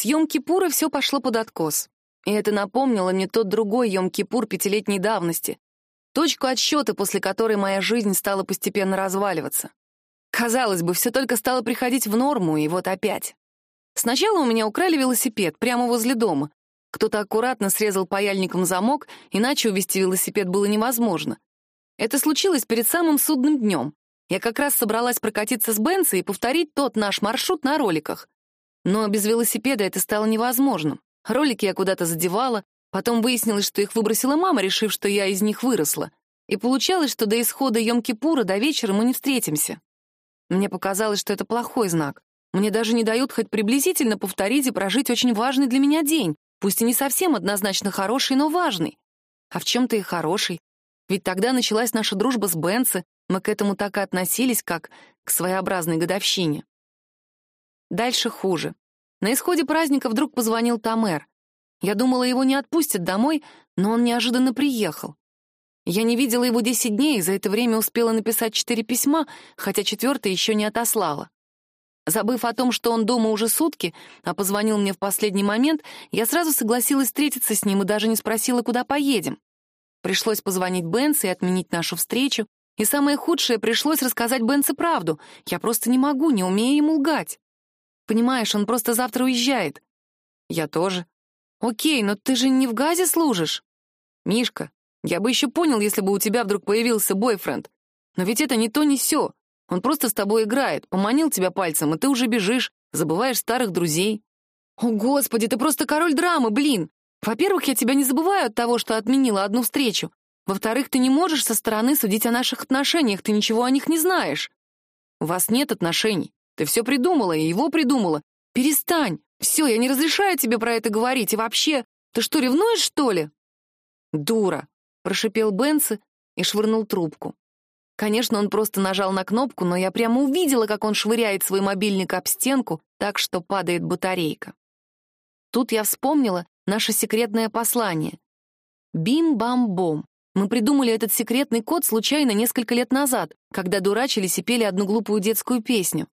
С Йом-Кипура все пошло под откос. И это напомнило мне тот другой Йом-Кипур пятилетней давности, точку отсчета, после которой моя жизнь стала постепенно разваливаться. Казалось бы, все только стало приходить в норму, и вот опять. Сначала у меня украли велосипед прямо возле дома. Кто-то аккуратно срезал паяльником замок, иначе увезти велосипед было невозможно. Это случилось перед самым судным днем. Я как раз собралась прокатиться с Бенса и повторить тот наш маршрут на роликах. Но без велосипеда это стало невозможным. Ролики я куда-то задевала, потом выяснилось, что их выбросила мама, решив, что я из них выросла. И получалось, что до исхода Йом-Кипура до вечера мы не встретимся. Мне показалось, что это плохой знак. Мне даже не дают хоть приблизительно повторить и прожить очень важный для меня день, пусть и не совсем однозначно хороший, но важный. А в чем-то и хороший. Ведь тогда началась наша дружба с Бенси, мы к этому так и относились, как к своеобразной годовщине. Дальше хуже. На исходе праздника вдруг позвонил Тамер. Я думала, его не отпустят домой, но он неожиданно приехал. Я не видела его 10 дней, и за это время успела написать четыре письма, хотя четвертое еще не отослала. Забыв о том, что он дома уже сутки, а позвонил мне в последний момент, я сразу согласилась встретиться с ним и даже не спросила, куда поедем. Пришлось позвонить Бенс и отменить нашу встречу, и самое худшее, пришлось рассказать Бенсе правду. Я просто не могу, не умею ему лгать. Понимаешь, он просто завтра уезжает. Я тоже. Окей, но ты же не в Газе служишь. Мишка, я бы еще понял, если бы у тебя вдруг появился бойфренд. Но ведь это не то, не сё. Он просто с тобой играет, поманил тебя пальцем, и ты уже бежишь, забываешь старых друзей. О, господи, ты просто король драмы, блин! Во-первых, я тебя не забываю от того, что отменила одну встречу. Во-вторых, ты не можешь со стороны судить о наших отношениях, ты ничего о них не знаешь. У вас нет отношений. Ты все придумала, и его придумала. Перестань. Все, я не разрешаю тебе про это говорить. И вообще, ты что, ревнуешь, что ли? Дура, прошипел Бенси и швырнул трубку. Конечно, он просто нажал на кнопку, но я прямо увидела, как он швыряет свой мобильник об стенку, так что падает батарейка. Тут я вспомнила наше секретное послание. Бим-бам-бом. Мы придумали этот секретный код случайно несколько лет назад, когда дурачились и пели одну глупую детскую песню.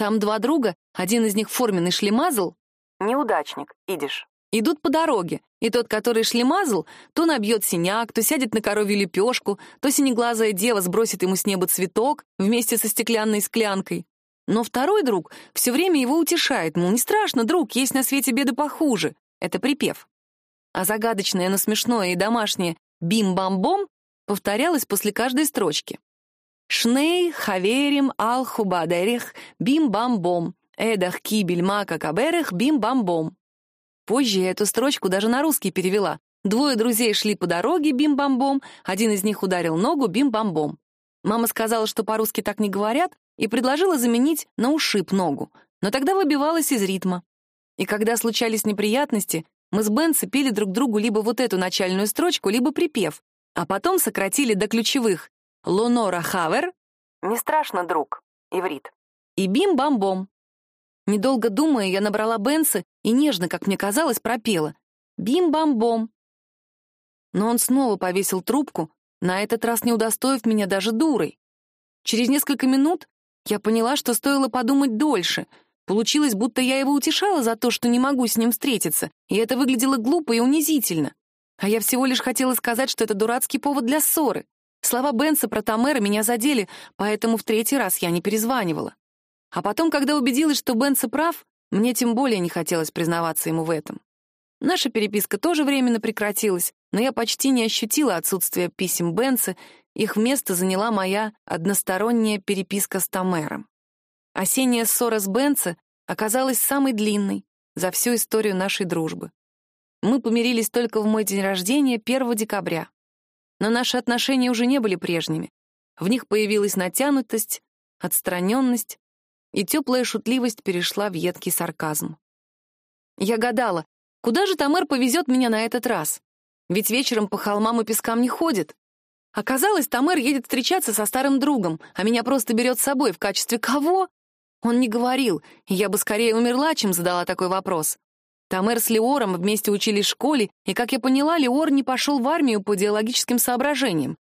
Там два друга, один из них форменный шлемазл, неудачник, идиш, идут по дороге, и тот, который шлемазл, то набьет синяк, то сядет на коровью лепешку, то синеглазая дева сбросит ему с неба цветок вместе со стеклянной склянкой. Но второй друг все время его утешает, мол, не страшно, друг, есть на свете беды похуже. Это припев. А загадочное, но смешное и домашнее «бим-бам-бом» повторялось после каждой строчки. «Шней хаверим ал хубадерих бим-бам-бом, эдах кибель мака каберех бим-бам-бом». Позже я эту строчку даже на русский перевела. Двое друзей шли по дороге бим-бам-бом, один из них ударил ногу бим-бам-бом. Мама сказала, что по-русски так не говорят, и предложила заменить на ушиб ногу, но тогда выбивалась из ритма. И когда случались неприятности, мы с Бенси пели друг другу либо вот эту начальную строчку, либо припев, а потом сократили до ключевых «Лонора Хавер» — «Не страшно, друг», иврит, и «Бим-бам-бом». Недолго думая, я набрала Бенса и нежно, как мне казалось, пропела «Бим-бам-бом». Но он снова повесил трубку, на этот раз не удостоив меня даже дурой. Через несколько минут я поняла, что стоило подумать дольше. Получилось, будто я его утешала за то, что не могу с ним встретиться, и это выглядело глупо и унизительно. А я всего лишь хотела сказать, что это дурацкий повод для ссоры. Слова Бенса про Тамера меня задели, поэтому в третий раз я не перезванивала. А потом, когда убедилась, что Бенса прав, мне тем более не хотелось признаваться ему в этом. Наша переписка тоже временно прекратилась, но я почти не ощутила отсутствие писем Бенса, их место заняла моя односторонняя переписка с Тамером. Осенняя ссора с Бенса оказалась самой длинной за всю историю нашей дружбы. Мы помирились только в мой день рождения, 1 декабря. Но наши отношения уже не были прежними. В них появилась натянутость, отстраненность, и теплая шутливость перешла в едкий сарказм. Я гадала, куда же Тамер повезет меня на этот раз? Ведь вечером по холмам и пескам не ходит. Оказалось, Тамер едет встречаться со старым другом, а меня просто берет с собой в качестве кого? Он не говорил, и я бы скорее умерла, чем задала такой вопрос. Тамер с Леором вместе учились в школе, и, как я поняла, Леор не пошел в армию по идеологическим соображениям.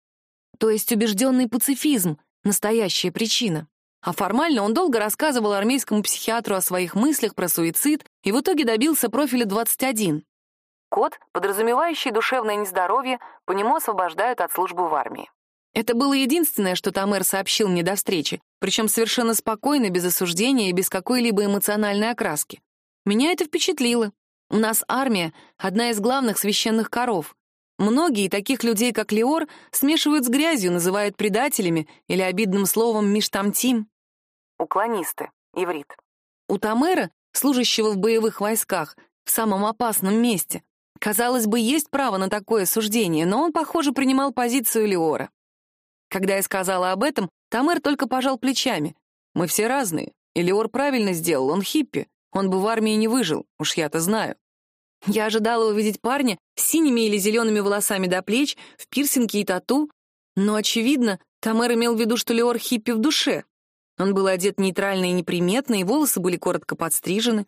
То есть убежденный пацифизм — настоящая причина. А формально он долго рассказывал армейскому психиатру о своих мыслях про суицид и в итоге добился профиля 21. Код, подразумевающий душевное нездоровье, по нему освобождают от службы в армии. Это было единственное, что Тамер сообщил мне до встречи, причем совершенно спокойно, без осуждения и без какой-либо эмоциональной окраски. Меня это впечатлило. У нас армия — одна из главных священных коров. Многие таких людей, как Леор, смешивают с грязью, называют предателями или обидным словом «миштамтим». Уклонисты, иврит. У Тамера, служащего в боевых войсках, в самом опасном месте, казалось бы, есть право на такое суждение, но он, похоже, принимал позицию Леора. Когда я сказала об этом, Тамер только пожал плечами. «Мы все разные. И Леор правильно сделал, он хиппи. Он бы в армии не выжил, уж я-то знаю». Я ожидала увидеть парня с синими или зелеными волосами до плеч, в пирсинге и тату, но, очевидно, Тамер имел в виду, что Леор хиппи в душе. Он был одет нейтрально и неприметно, и волосы были коротко подстрижены.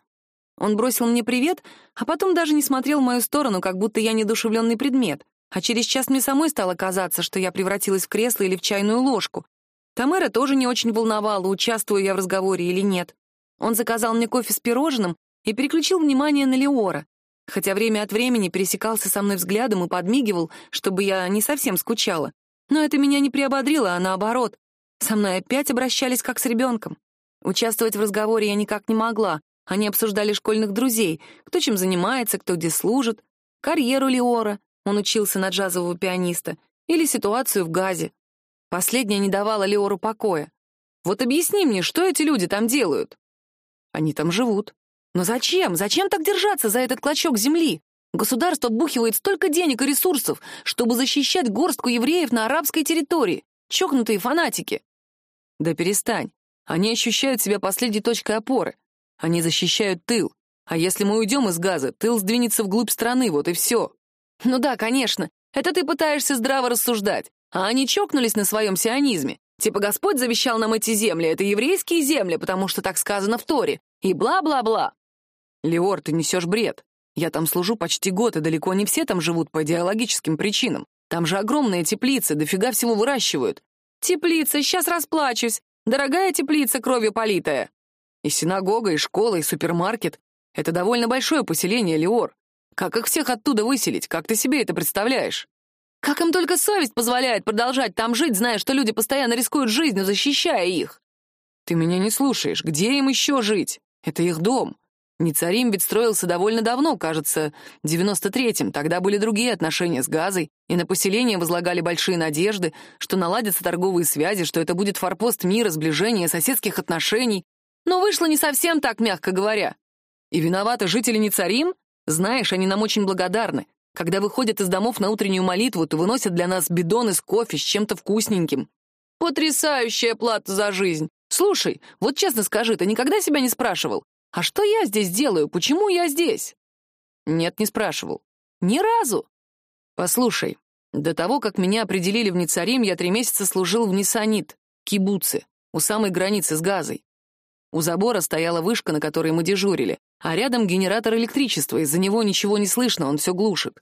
Он бросил мне привет, а потом даже не смотрел в мою сторону, как будто я недушевленный предмет. А через час мне самой стало казаться, что я превратилась в кресло или в чайную ложку. Тамера тоже не очень волновала, участвую я в разговоре или нет. Он заказал мне кофе с пирожным и переключил внимание на Леора, хотя время от времени пересекался со мной взглядом и подмигивал, чтобы я не совсем скучала. Но это меня не приободрило, а наоборот. Со мной опять обращались как с ребенком. Участвовать в разговоре я никак не могла. Они обсуждали школьных друзей, кто чем занимается, кто где служит, карьеру Леора, он учился на джазового пианиста, или ситуацию в Газе. Последняя не давала Леору покоя. Вот объясни мне, что эти люди там делают? Они там живут. Но зачем? Зачем так держаться за этот клочок земли? Государство бухивает столько денег и ресурсов, чтобы защищать горстку евреев на арабской территории. Чокнутые фанатики. Да перестань. Они ощущают себя последней точкой опоры. Они защищают тыл. А если мы уйдем из газа, тыл сдвинется вглубь страны, вот и все. Ну да, конечно. Это ты пытаешься здраво рассуждать. А они чокнулись на своем сионизме. Типа Господь завещал нам эти земли, это еврейские земли, потому что так сказано в Торе. И бла-бла-бла. Леор, ты несешь бред. Я там служу почти год, и далеко не все там живут по идеологическим причинам. Там же огромные теплицы, дофига всего выращивают. Теплица, сейчас расплачусь. Дорогая теплица, кровью политая. И синагога, и школа, и супермаркет. Это довольно большое поселение, Леор. Как их всех оттуда выселить? Как ты себе это представляешь? Как им только совесть позволяет продолжать там жить, зная, что люди постоянно рискуют жизнью, защищая их? Ты меня не слушаешь. Где им еще жить? Это их дом. Ницарим ведь строился довольно давно, кажется, 93-м. Тогда были другие отношения с Газой, и на поселение возлагали большие надежды, что наладятся торговые связи, что это будет форпост мира, сближения, соседских отношений. Но вышло не совсем так, мягко говоря. И виноваты жители Ницарим? Знаешь, они нам очень благодарны. Когда выходят из домов на утреннюю молитву, то выносят для нас бидоны с кофе с чем-то вкусненьким. Потрясающая плата за жизнь. Слушай, вот честно скажи, ты никогда себя не спрашивал, а что я здесь делаю, почему я здесь? Нет, не спрашивал. Ни разу. Послушай, до того, как меня определили в Ницарим, я три месяца служил в Нисанит, кибуце, у самой границы с Газой. У забора стояла вышка, на которой мы дежурили, а рядом генератор электричества, из-за него ничего не слышно, он все глушит.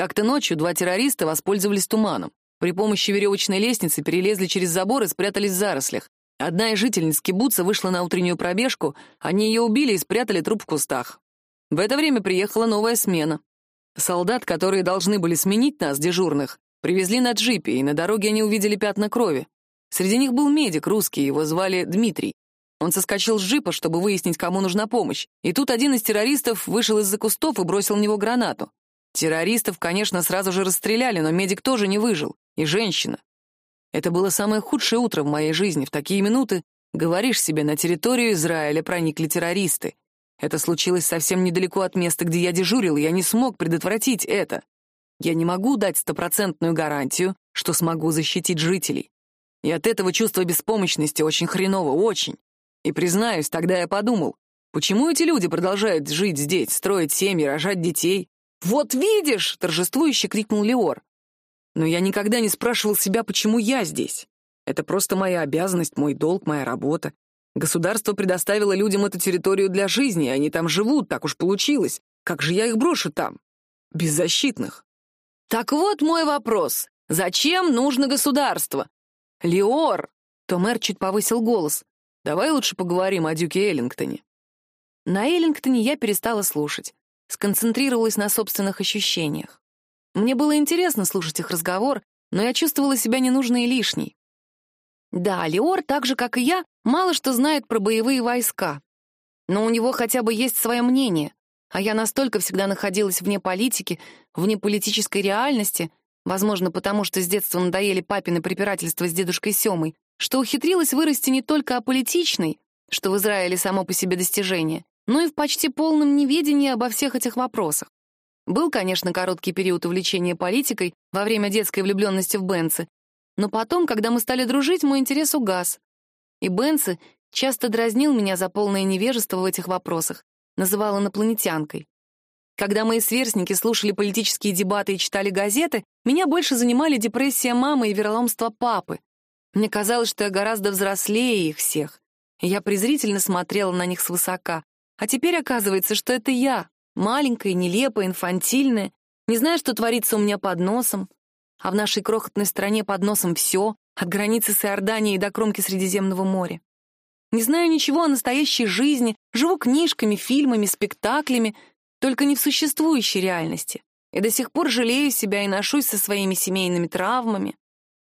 Как-то ночью два террориста воспользовались туманом. При помощи веревочной лестницы перелезли через забор и спрятались в зарослях. Одна из жительниц кибуца вышла на утреннюю пробежку, они ее убили и спрятали труп в кустах. В это время приехала новая смена. Солдат, которые должны были сменить нас, дежурных, привезли на джипе, и на дороге они увидели пятна крови. Среди них был медик русский, его звали Дмитрий. Он соскочил с джипа, чтобы выяснить, кому нужна помощь. И тут один из террористов вышел из-за кустов и бросил в него гранату. Террористов, конечно, сразу же расстреляли, но медик тоже не выжил. И женщина. Это было самое худшее утро в моей жизни. В такие минуты говоришь себе, на территорию Израиля проникли террористы. Это случилось совсем недалеко от места, где я дежурил, я не смог предотвратить это. Я не могу дать стопроцентную гарантию, что смогу защитить жителей. И от этого чувство беспомощности очень хреново, очень. И признаюсь, тогда я подумал, почему эти люди продолжают жить здесь, строить семьи, рожать детей? «Вот видишь!» — торжествующе крикнул Леор. Но я никогда не спрашивал себя, почему я здесь. Это просто моя обязанность, мой долг, моя работа. Государство предоставило людям эту территорию для жизни, и они там живут, так уж получилось. Как же я их брошу там? Беззащитных. Так вот мой вопрос. Зачем нужно государство? Леор! Томер чуть повысил голос. Давай лучше поговорим о Дюке Эллингтоне». На Эллингтоне я перестала слушать, сконцентрировалась на собственных ощущениях. Мне было интересно слушать их разговор, но я чувствовала себя ненужной и лишней. Да, Леор, так же, как и я, мало что знает про боевые войска. Но у него хотя бы есть свое мнение, а я настолько всегда находилась вне политики, вне политической реальности, возможно, потому что с детства надоели папины препирательства с дедушкой Семой, что ухитрилась вырасти не только аполитичной, что в Израиле само по себе достижение, но и в почти полном неведении обо всех этих вопросах. Был, конечно, короткий период увлечения политикой во время детской влюбленности в Бенце, но потом, когда мы стали дружить, мой интерес угас. И Бенце часто дразнил меня за полное невежество в этих вопросах, называл инопланетянкой. Когда мои сверстники слушали политические дебаты и читали газеты, меня больше занимали депрессия мамы и вероломство папы. Мне казалось, что я гораздо взрослее их всех. Я презрительно смотрела на них свысока. А теперь оказывается, что это я, маленькая, нелепая, инфантильная, не знаю, что творится у меня под носом. А в нашей крохотной стране под носом все, от границы с Иорданией до кромки Средиземного моря. Не знаю ничего о настоящей жизни, живу книжками, фильмами, спектаклями, только не в существующей реальности. И до сих пор жалею себя и ношусь со своими семейными травмами.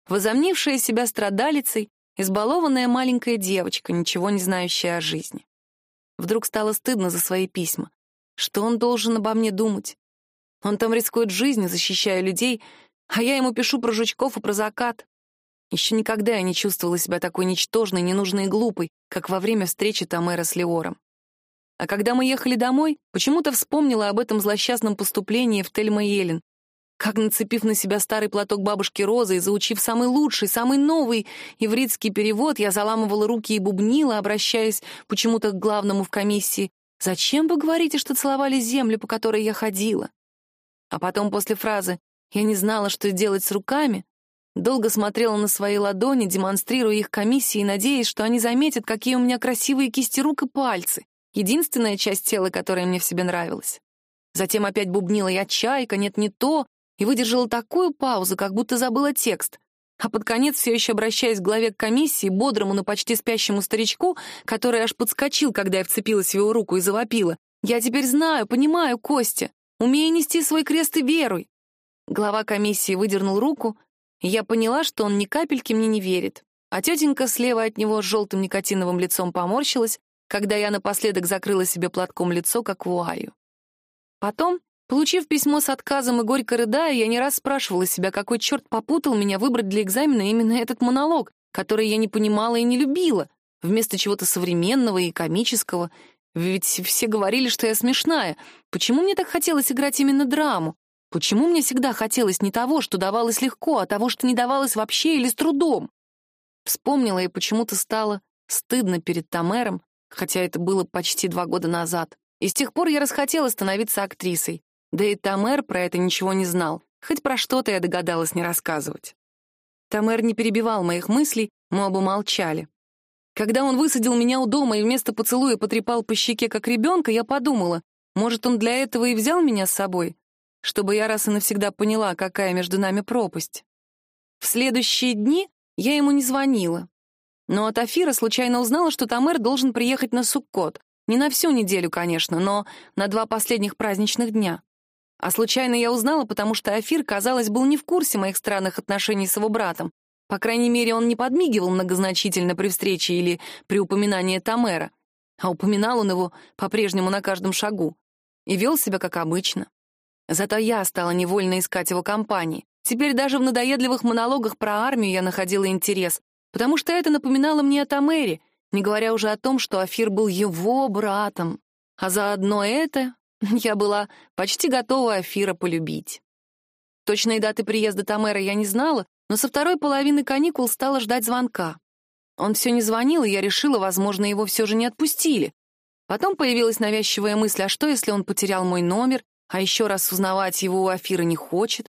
Возомнившая себя страдалицей, избалованная маленькая девочка, ничего не знающая о жизни. Вдруг стало стыдно за свои письма. Что он должен обо мне думать? Он там рискует жизнью, защищая людей, а я ему пишу про жучков и про закат. Еще никогда я не чувствовала себя такой ничтожной, ненужной и глупой, как во время встречи Тамера с Леором. А когда мы ехали домой, почему-то вспомнила об этом злосчастном поступлении в Тельма Елен. Как, нацепив на себя старый платок бабушки Розы и заучив самый лучший, самый новый ивритский перевод, я заламывала руки и бубнила, обращаясь почему-то к главному в комиссии. «Зачем вы говорите, что целовали землю, по которой я ходила?» А потом после фразы «я не знала, что делать с руками», Долго смотрела на свои ладони, демонстрируя их комиссии, надеясь, что они заметят, какие у меня красивые кисти рук и пальцы. Единственная часть тела, которая мне в себе нравилась. Затем опять бубнила я чайка, нет, не то, и выдержала такую паузу, как будто забыла текст. А под конец, все еще обращаясь к главе комиссии, бодрому, но почти спящему старичку, который аж подскочил, когда я вцепилась в его руку и завопила. «Я теперь знаю, понимаю, Костя. Умею нести свой крест и веруй». Глава комиссии выдернул руку, я поняла, что он ни капельки мне не верит. А тетенька слева от него с желтым никотиновым лицом поморщилась, когда я напоследок закрыла себе платком лицо, как вуалью. Потом, получив письмо с отказом и горько рыдая, я не раз спрашивала себя, какой черт попутал меня выбрать для экзамена именно этот монолог, который я не понимала и не любила, вместо чего-то современного и комического. Ведь все говорили, что я смешная. Почему мне так хотелось играть именно драму? Почему мне всегда хотелось не того, что давалось легко, а того, что не давалось вообще или с трудом? Вспомнила и почему-то стало стыдно перед Тамером, хотя это было почти два года назад. И с тех пор я расхотела становиться актрисой. Да и Тамер про это ничего не знал, хоть про что-то я догадалась не рассказывать. Тамер не перебивал моих мыслей, мы оба молчали. Когда он высадил меня у дома и вместо поцелуя потрепал по щеке, как ребенка, я подумала, может, он для этого и взял меня с собой, чтобы я раз и навсегда поняла, какая между нами пропасть. В следующие дни я ему не звонила. Но от Афира случайно узнала, что Тамер должен приехать на Суккот. Не на всю неделю, конечно, но на два последних праздничных дня. А случайно я узнала, потому что Афир, казалось, был не в курсе моих странных отношений с его братом. По крайней мере, он не подмигивал многозначительно при встрече или при упоминании Тамера. А упоминал он его по-прежнему на каждом шагу. И вел себя как обычно. Зато я стала невольно искать его компании. Теперь даже в надоедливых монологах про армию я находила интерес, потому что это напоминало мне о Тамере, не говоря уже о том, что Афир был его братом. А заодно это я была почти готова Афира полюбить. Точной даты приезда Тамера я не знала, но со второй половины каникул стала ждать звонка. Он все не звонил, и я решила, возможно, его все же не отпустили. Потом появилась навязчивая мысль, а что, если он потерял мой номер, а еще раз узнавать его у Афира не хочет?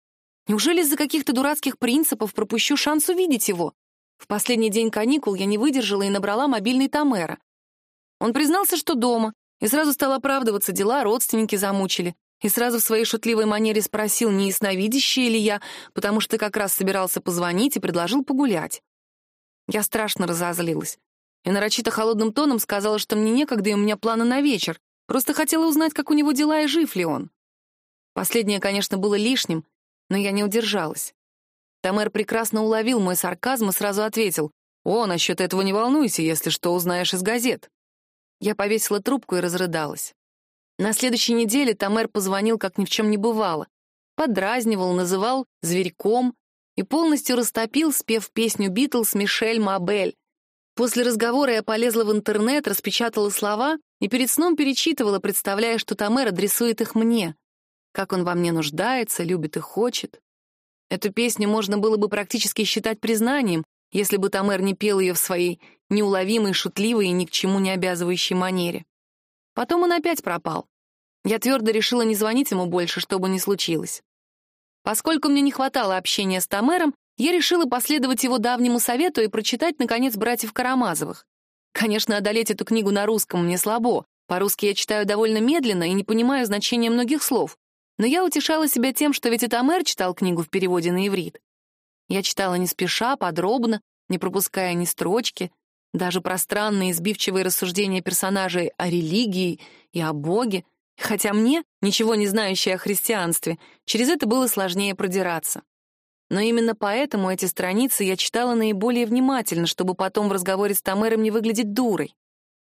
Неужели из-за каких-то дурацких принципов пропущу шанс увидеть его? В последний день каникул я не выдержала и набрала мобильный Тамера. Он признался, что дома, и сразу стал оправдываться, дела родственники замучили. И сразу в своей шутливой манере спросил, не ясновидящая ли я, потому что как раз собирался позвонить и предложил погулять. Я страшно разозлилась. и нарочито холодным тоном сказала, что мне некогда и у меня планы на вечер, просто хотела узнать, как у него дела и жив ли он. Последнее, конечно, было лишним, но я не удержалась. Тамер прекрасно уловил мой сарказм и сразу ответил, «О, насчет этого не волнуйся, если что узнаешь из газет». Я повесила трубку и разрыдалась. На следующей неделе Тамер позвонил, как ни в чем не бывало. Подразнивал, называл зверьком и полностью растопил, спев песню «Битлз» Мишель Мабель. После разговора я полезла в интернет, распечатала слова и перед сном перечитывала, представляя, что Тамер адресует их мне. Как он во мне нуждается, любит и хочет. Эту песню можно было бы практически считать признанием, если бы Тамер не пел ее в своей неуловимой, шутливой и ни к чему не обязывающей манере. Потом он опять пропал. Я твердо решила не звонить ему больше, что бы ни случилось. Поскольку мне не хватало общения с Тамером, я решила последовать его давнему совету и прочитать, наконец, «Братьев Карамазовых». Конечно, одолеть эту книгу на русском мне слабо. По-русски я читаю довольно медленно и не понимаю значения многих слов. Но я утешала себя тем, что ведь и Тамер читал книгу в переводе на иврит. Я читала не спеша, подробно, не пропуская ни строчки, даже пространные избивчивые рассуждения персонажей о религии и о Боге, хотя мне, ничего не знающей о христианстве, через это было сложнее продираться. Но именно поэтому эти страницы я читала наиболее внимательно, чтобы потом в разговоре с Тамером не выглядеть дурой.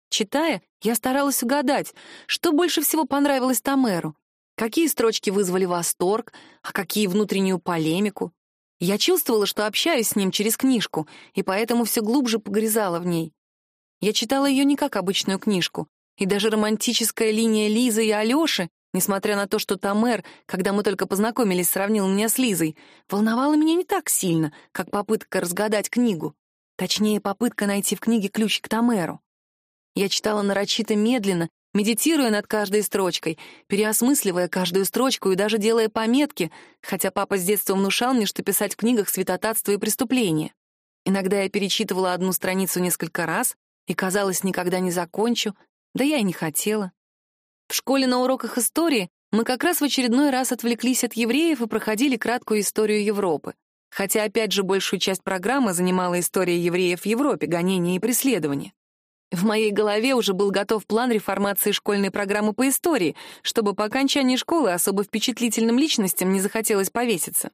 Читая, я старалась угадать, что больше всего понравилось Тамеру, какие строчки вызвали восторг, а какие внутреннюю полемику. Я чувствовала, что общаюсь с ним через книжку, и поэтому все глубже погрязала в ней. Я читала ее не как обычную книжку, и даже романтическая линия Лизы и Алёши, несмотря на то, что Тамер, когда мы только познакомились, сравнил меня с Лизой, волновала меня не так сильно, как попытка разгадать книгу. Точнее, попытка найти в книге ключ к Тамеру. Я читала нарочито медленно медитируя над каждой строчкой, переосмысливая каждую строчку и даже делая пометки, хотя папа с детства внушал мне, что писать в книгах святотатство и преступление. Иногда я перечитывала одну страницу несколько раз и, казалось, никогда не закончу, да я и не хотела. В школе на уроках истории мы как раз в очередной раз отвлеклись от евреев и проходили краткую историю Европы. Хотя, опять же, большую часть программы занимала история евреев в Европе, гонения и преследования. В моей голове уже был готов план реформации школьной программы по истории, чтобы по окончании школы особо впечатлительным личностям не захотелось повеситься.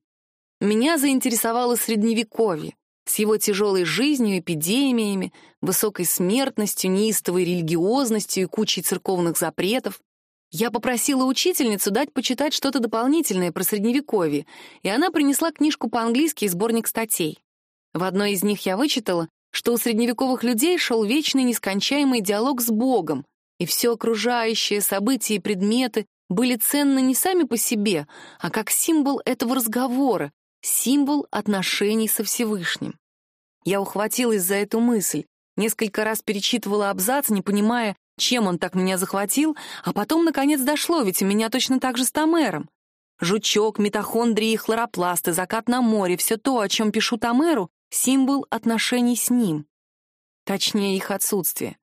Меня заинтересовало Средневековье с его тяжелой жизнью, эпидемиями, высокой смертностью, неистовой религиозностью и кучей церковных запретов. Я попросила учительницу дать почитать что-то дополнительное про Средневековье, и она принесла книжку по-английски и сборник статей. В одной из них я вычитала, что у средневековых людей шел вечный нескончаемый диалог с Богом, и все окружающее, события и предметы были ценны не сами по себе, а как символ этого разговора, символ отношений со Всевышним. Я ухватилась за эту мысль, несколько раз перечитывала абзац, не понимая, чем он так меня захватил, а потом, наконец, дошло, ведь у меня точно так же с Тамером. Жучок, митохондрии, хлоропласты, закат на море — все то, о чем пишу Тамеру, символ отношений с ним, точнее их отсутствие,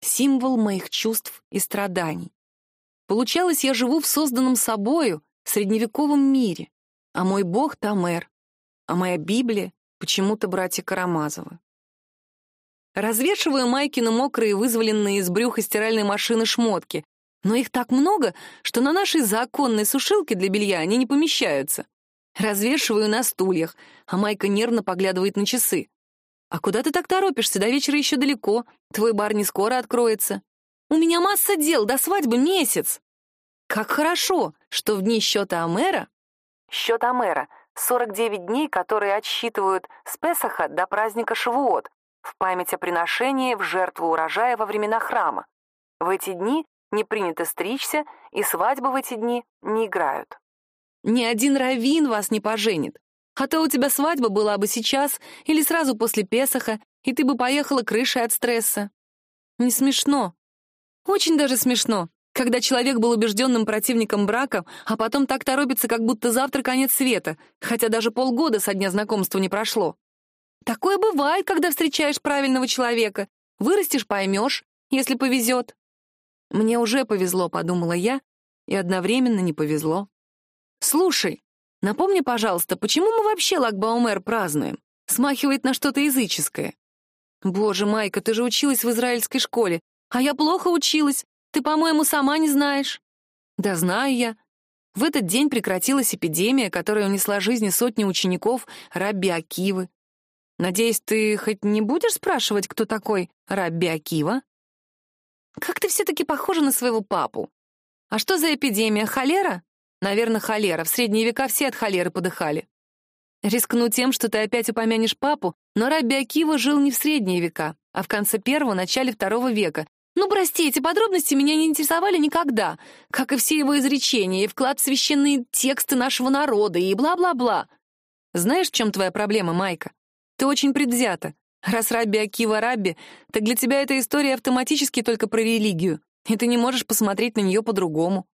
символ моих чувств и страданий. Получалось, я живу в созданном собою средневековом мире, а мой бог — Тамер, а моя Библия — почему-то братья Карамазовы. Развешиваю Майкину мокрые, вызволенные из брюха стиральной машины шмотки, но их так много, что на нашей законной сушилке для белья они не помещаются. Развешиваю на стульях, а Майка нервно поглядывает на часы. «А куда ты так торопишься? До вечера еще далеко. Твой бар не скоро откроется. У меня масса дел, до свадьбы месяц». «Как хорошо, что в дни счета Амера...» Счет Амера — 49 дней, которые отсчитывают с Песаха до праздника Шавуот, в память о приношении в жертву урожая во времена храма. В эти дни не принято стричься, и свадьбы в эти дни не играют. Ни один раввин вас не поженит. А то у тебя свадьба была бы сейчас или сразу после Песаха, и ты бы поехала крышей от стресса. Не смешно. Очень даже смешно, когда человек был убежденным противником брака, а потом так торопится, как будто завтра конец света, хотя даже полгода со дня знакомства не прошло. Такое бывает, когда встречаешь правильного человека. Вырастешь — поймешь, если повезет. Мне уже повезло, подумала я, и одновременно не повезло. «Слушай, напомни, пожалуйста, почему мы вообще Лагбаумер празднуем? Смахивает на что-то языческое». Боже, Майка, ты же училась в израильской школе. А я плохо училась. Ты, по-моему, сама не знаешь. Да знаю я. В этот день прекратилась эпидемия, которая унесла жизни сотни учеников Рабби Акивы. Надеюсь, ты хоть не будешь спрашивать, кто такой Рабби Акива? Как ты все-таки похожа на своего папу. А что за эпидемия? Холера? Наверное, холера. В средние века все от холеры подыхали. Рискну тем, что ты опять упомянешь папу, но Рабби Акива жил не в средние века, а в конце первого, начале второго века. Ну, прости, эти подробности меня не интересовали никогда, как и все его изречения, и вклад в священные тексты нашего народа, и бла-бла-бла. Знаешь, в чем твоя проблема, Майка? Ты очень предвзята. Раз Рабби Акива Рабби, так для тебя эта история автоматически только про религию, и ты не можешь посмотреть на нее по-другому.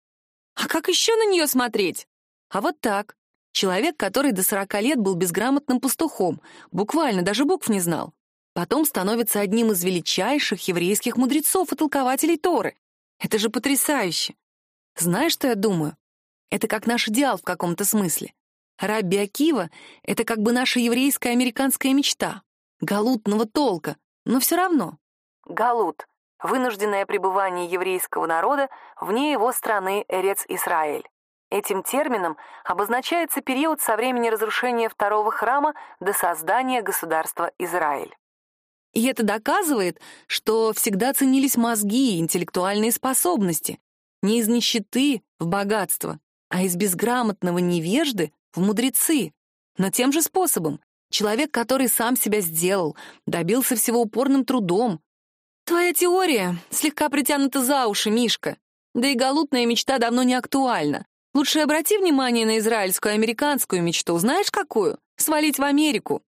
А как еще на нее смотреть? А вот так. Человек, который до 40 лет был безграмотным пастухом, буквально даже букв не знал. Потом становится одним из величайших еврейских мудрецов и толкователей Торы. Это же потрясающе. Знаешь, что я думаю? Это как наш идеал в каком-то смысле. Рабби Акива — это как бы наша еврейская американская мечта. Галутного толка, но все равно. Галут — вынужденное пребывание еврейского народа вне его страны Эрец-Исраэль. Этим термином обозначается период со времени разрушения второго храма до создания государства Израиль. И это доказывает, что всегда ценились мозги и интеллектуальные способности. Не из нищеты в богатство, а из безграмотного невежды в мудрецы. Но тем же способом. Человек, который сам себя сделал, добился всего упорным трудом. Твоя теория слегка притянута за уши, Мишка. Да и галутная мечта давно не актуальна. Лучше обрати внимание на израильскую американскую мечту. Знаешь, какую? Свалить в Америку.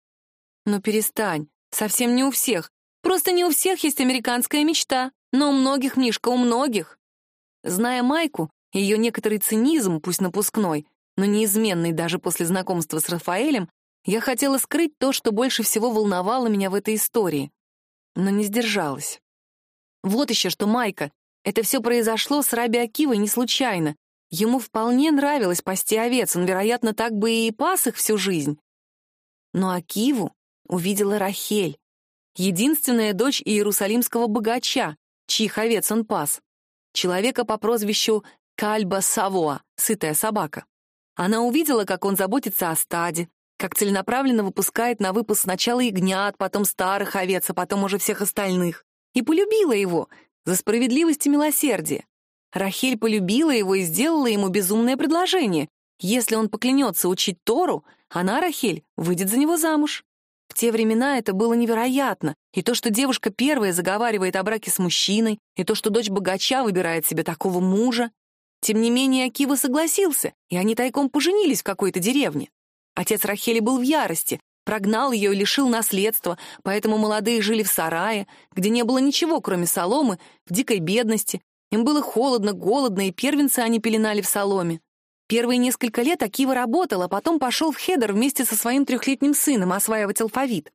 Ну перестань. Совсем не у всех. Просто не у всех есть американская мечта. Но у многих, Мишка, у многих. Зная Майку, ее некоторый цинизм, пусть напускной, но неизменный даже после знакомства с Рафаэлем, я хотела скрыть то, что больше всего волновало меня в этой истории. Но не сдержалась. Вот еще что, Майка, это все произошло с Раби Акивой не случайно. Ему вполне нравилось пасти овец, он, вероятно, так бы и пас их всю жизнь. Но Акиву увидела Рахель, единственная дочь иерусалимского богача, чьих овец он пас, человека по прозвищу Кальба Савоа, сытая собака. Она увидела, как он заботится о стаде, как целенаправленно выпускает на выпуск сначала ягнят, потом старых овец, а потом уже всех остальных, и полюбила его за справедливость и милосердие. Рахель полюбила его и сделала ему безумное предложение. Если он поклянется учить Тору, она, Рахель, выйдет за него замуж. В те времена это было невероятно. И то, что девушка первая заговаривает о браке с мужчиной, и то, что дочь богача выбирает себе такого мужа. Тем не менее, Акива согласился, и они тайком поженились в какой-то деревне. Отец Рахели был в ярости, прогнал ее и лишил наследства, поэтому молодые жили в сарае, где не было ничего, кроме соломы, в дикой бедности, им было холодно, голодно, и первенца они пеленали в соломе. Первые несколько лет Акива работал, а потом пошел в Хедер вместе со своим трехлетним сыном осваивать алфавит.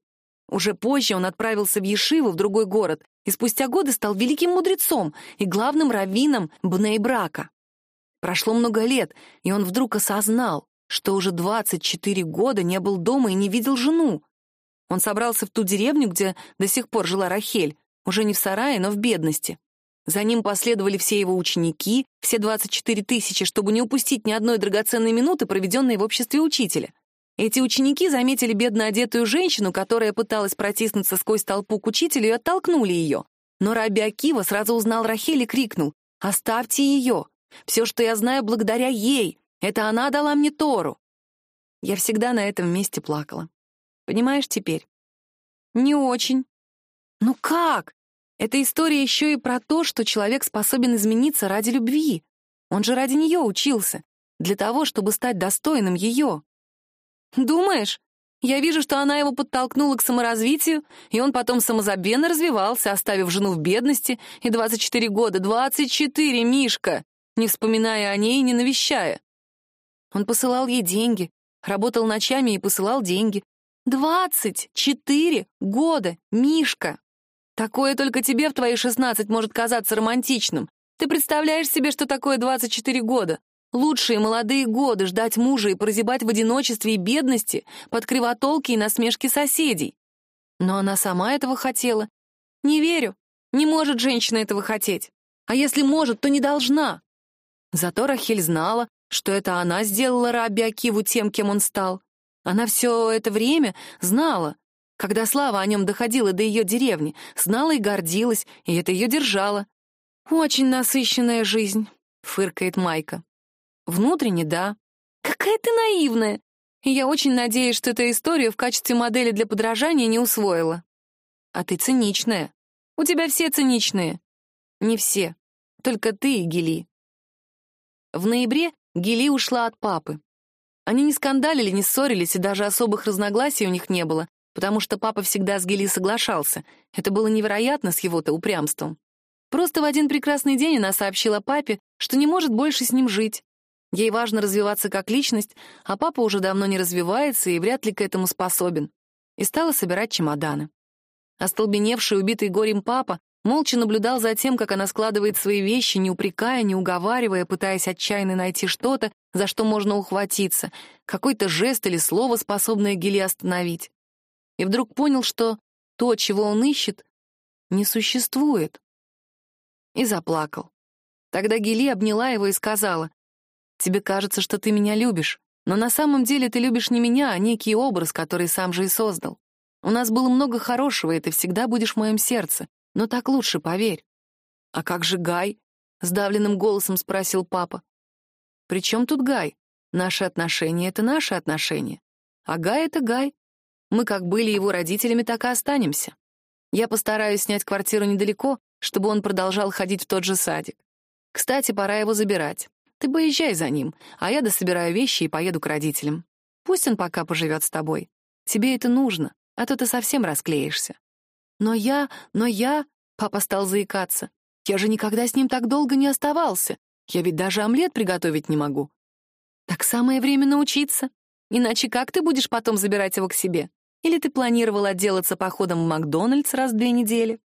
Уже позже он отправился в Ешиву, в другой город, и спустя годы стал великим мудрецом и главным раввином Бней-Брака. Прошло много лет, и он вдруг осознал, что уже 24 года не был дома и не видел жену. Он собрался в ту деревню, где до сих пор жила Рахель, уже не в сарае, но в бедности. За ним последовали все его ученики, все 24 тысячи, чтобы не упустить ни одной драгоценной минуты, проведенной в обществе учителя. Эти ученики заметили бедно одетую женщину, которая пыталась протиснуться сквозь толпу к учителю и оттолкнули ее. Но Раби Акива сразу узнал Рахель и крикнул «Оставьте ее! Все, что я знаю, благодаря ей! Это она дала мне Тору!» Я всегда на этом месте плакала. Понимаешь теперь? Не очень. Ну как? Эта история еще и про то, что человек способен измениться ради любви. Он же ради нее учился, для того, чтобы стать достойным ее. Думаешь? Я вижу, что она его подтолкнула к саморазвитию, и он потом самозабвенно развивался, оставив жену в бедности, и 24 года, 24, Мишка, не вспоминая о ней и не навещая. Он посылал ей деньги, работал ночами и посылал деньги. 24 года, Мишка! Такое только тебе в твои 16 может казаться романтичным. Ты представляешь себе, что такое 24 года? Лучшие молодые годы ждать мужа и прозябать в одиночестве и бедности под кривотолки и насмешки соседей. Но она сама этого хотела. Не верю. Не может женщина этого хотеть. А если может, то не должна. Зато Рахиль знала, что это она сделала Рабби Акиву тем, кем он стал. Она все это время знала, когда слава о нем доходила до ее деревни, знала и гордилась, и это ее держало. «Очень насыщенная жизнь», — фыркает Майка. «Внутренне, да. Какая ты наивная! И я очень надеюсь, что эту историю в качестве модели для подражания не усвоила. А ты циничная. У тебя все циничные. Не все. Только ты и Гели. В ноябре Гели ушла от папы. Они не скандалили, не ссорились, и даже особых разногласий у них не было, потому что папа всегда с Гели соглашался. Это было невероятно с его-то упрямством. Просто в один прекрасный день она сообщила папе, что не может больше с ним жить. Ей важно развиваться как личность, а папа уже давно не развивается и вряд ли к этому способен. И стала собирать чемоданы. Остолбеневший, убитый горем папа молча наблюдал за тем, как она складывает свои вещи, не упрекая, не уговаривая, пытаясь отчаянно найти что-то, за что можно ухватиться, какой-то жест или слово, способное Гели остановить. И вдруг понял, что то, чего он ищет, не существует. И заплакал. Тогда Гели обняла его и сказала, «Тебе кажется, что ты меня любишь, но на самом деле ты любишь не меня, а некий образ, который сам же и создал. У нас было много хорошего, и ты всегда будешь в моем сердце. Но так лучше, поверь. А как же Гай? Сдавленным голосом спросил папа. При чем тут Гай? Наши отношения — это наши отношения. А Гай — это Гай. Мы как были его родителями, так и останемся. Я постараюсь снять квартиру недалеко, чтобы он продолжал ходить в тот же садик. Кстати, пора его забирать. Ты поезжай за ним, а я дособираю вещи и поеду к родителям. Пусть он пока поживет с тобой. Тебе это нужно, а то ты совсем расклеишься. «Но я, но я...» — папа стал заикаться. «Я же никогда с ним так долго не оставался. Я ведь даже омлет приготовить не могу». «Так самое время научиться. Иначе как ты будешь потом забирать его к себе? Или ты планировал отделаться походом в Макдональдс раз в две недели?»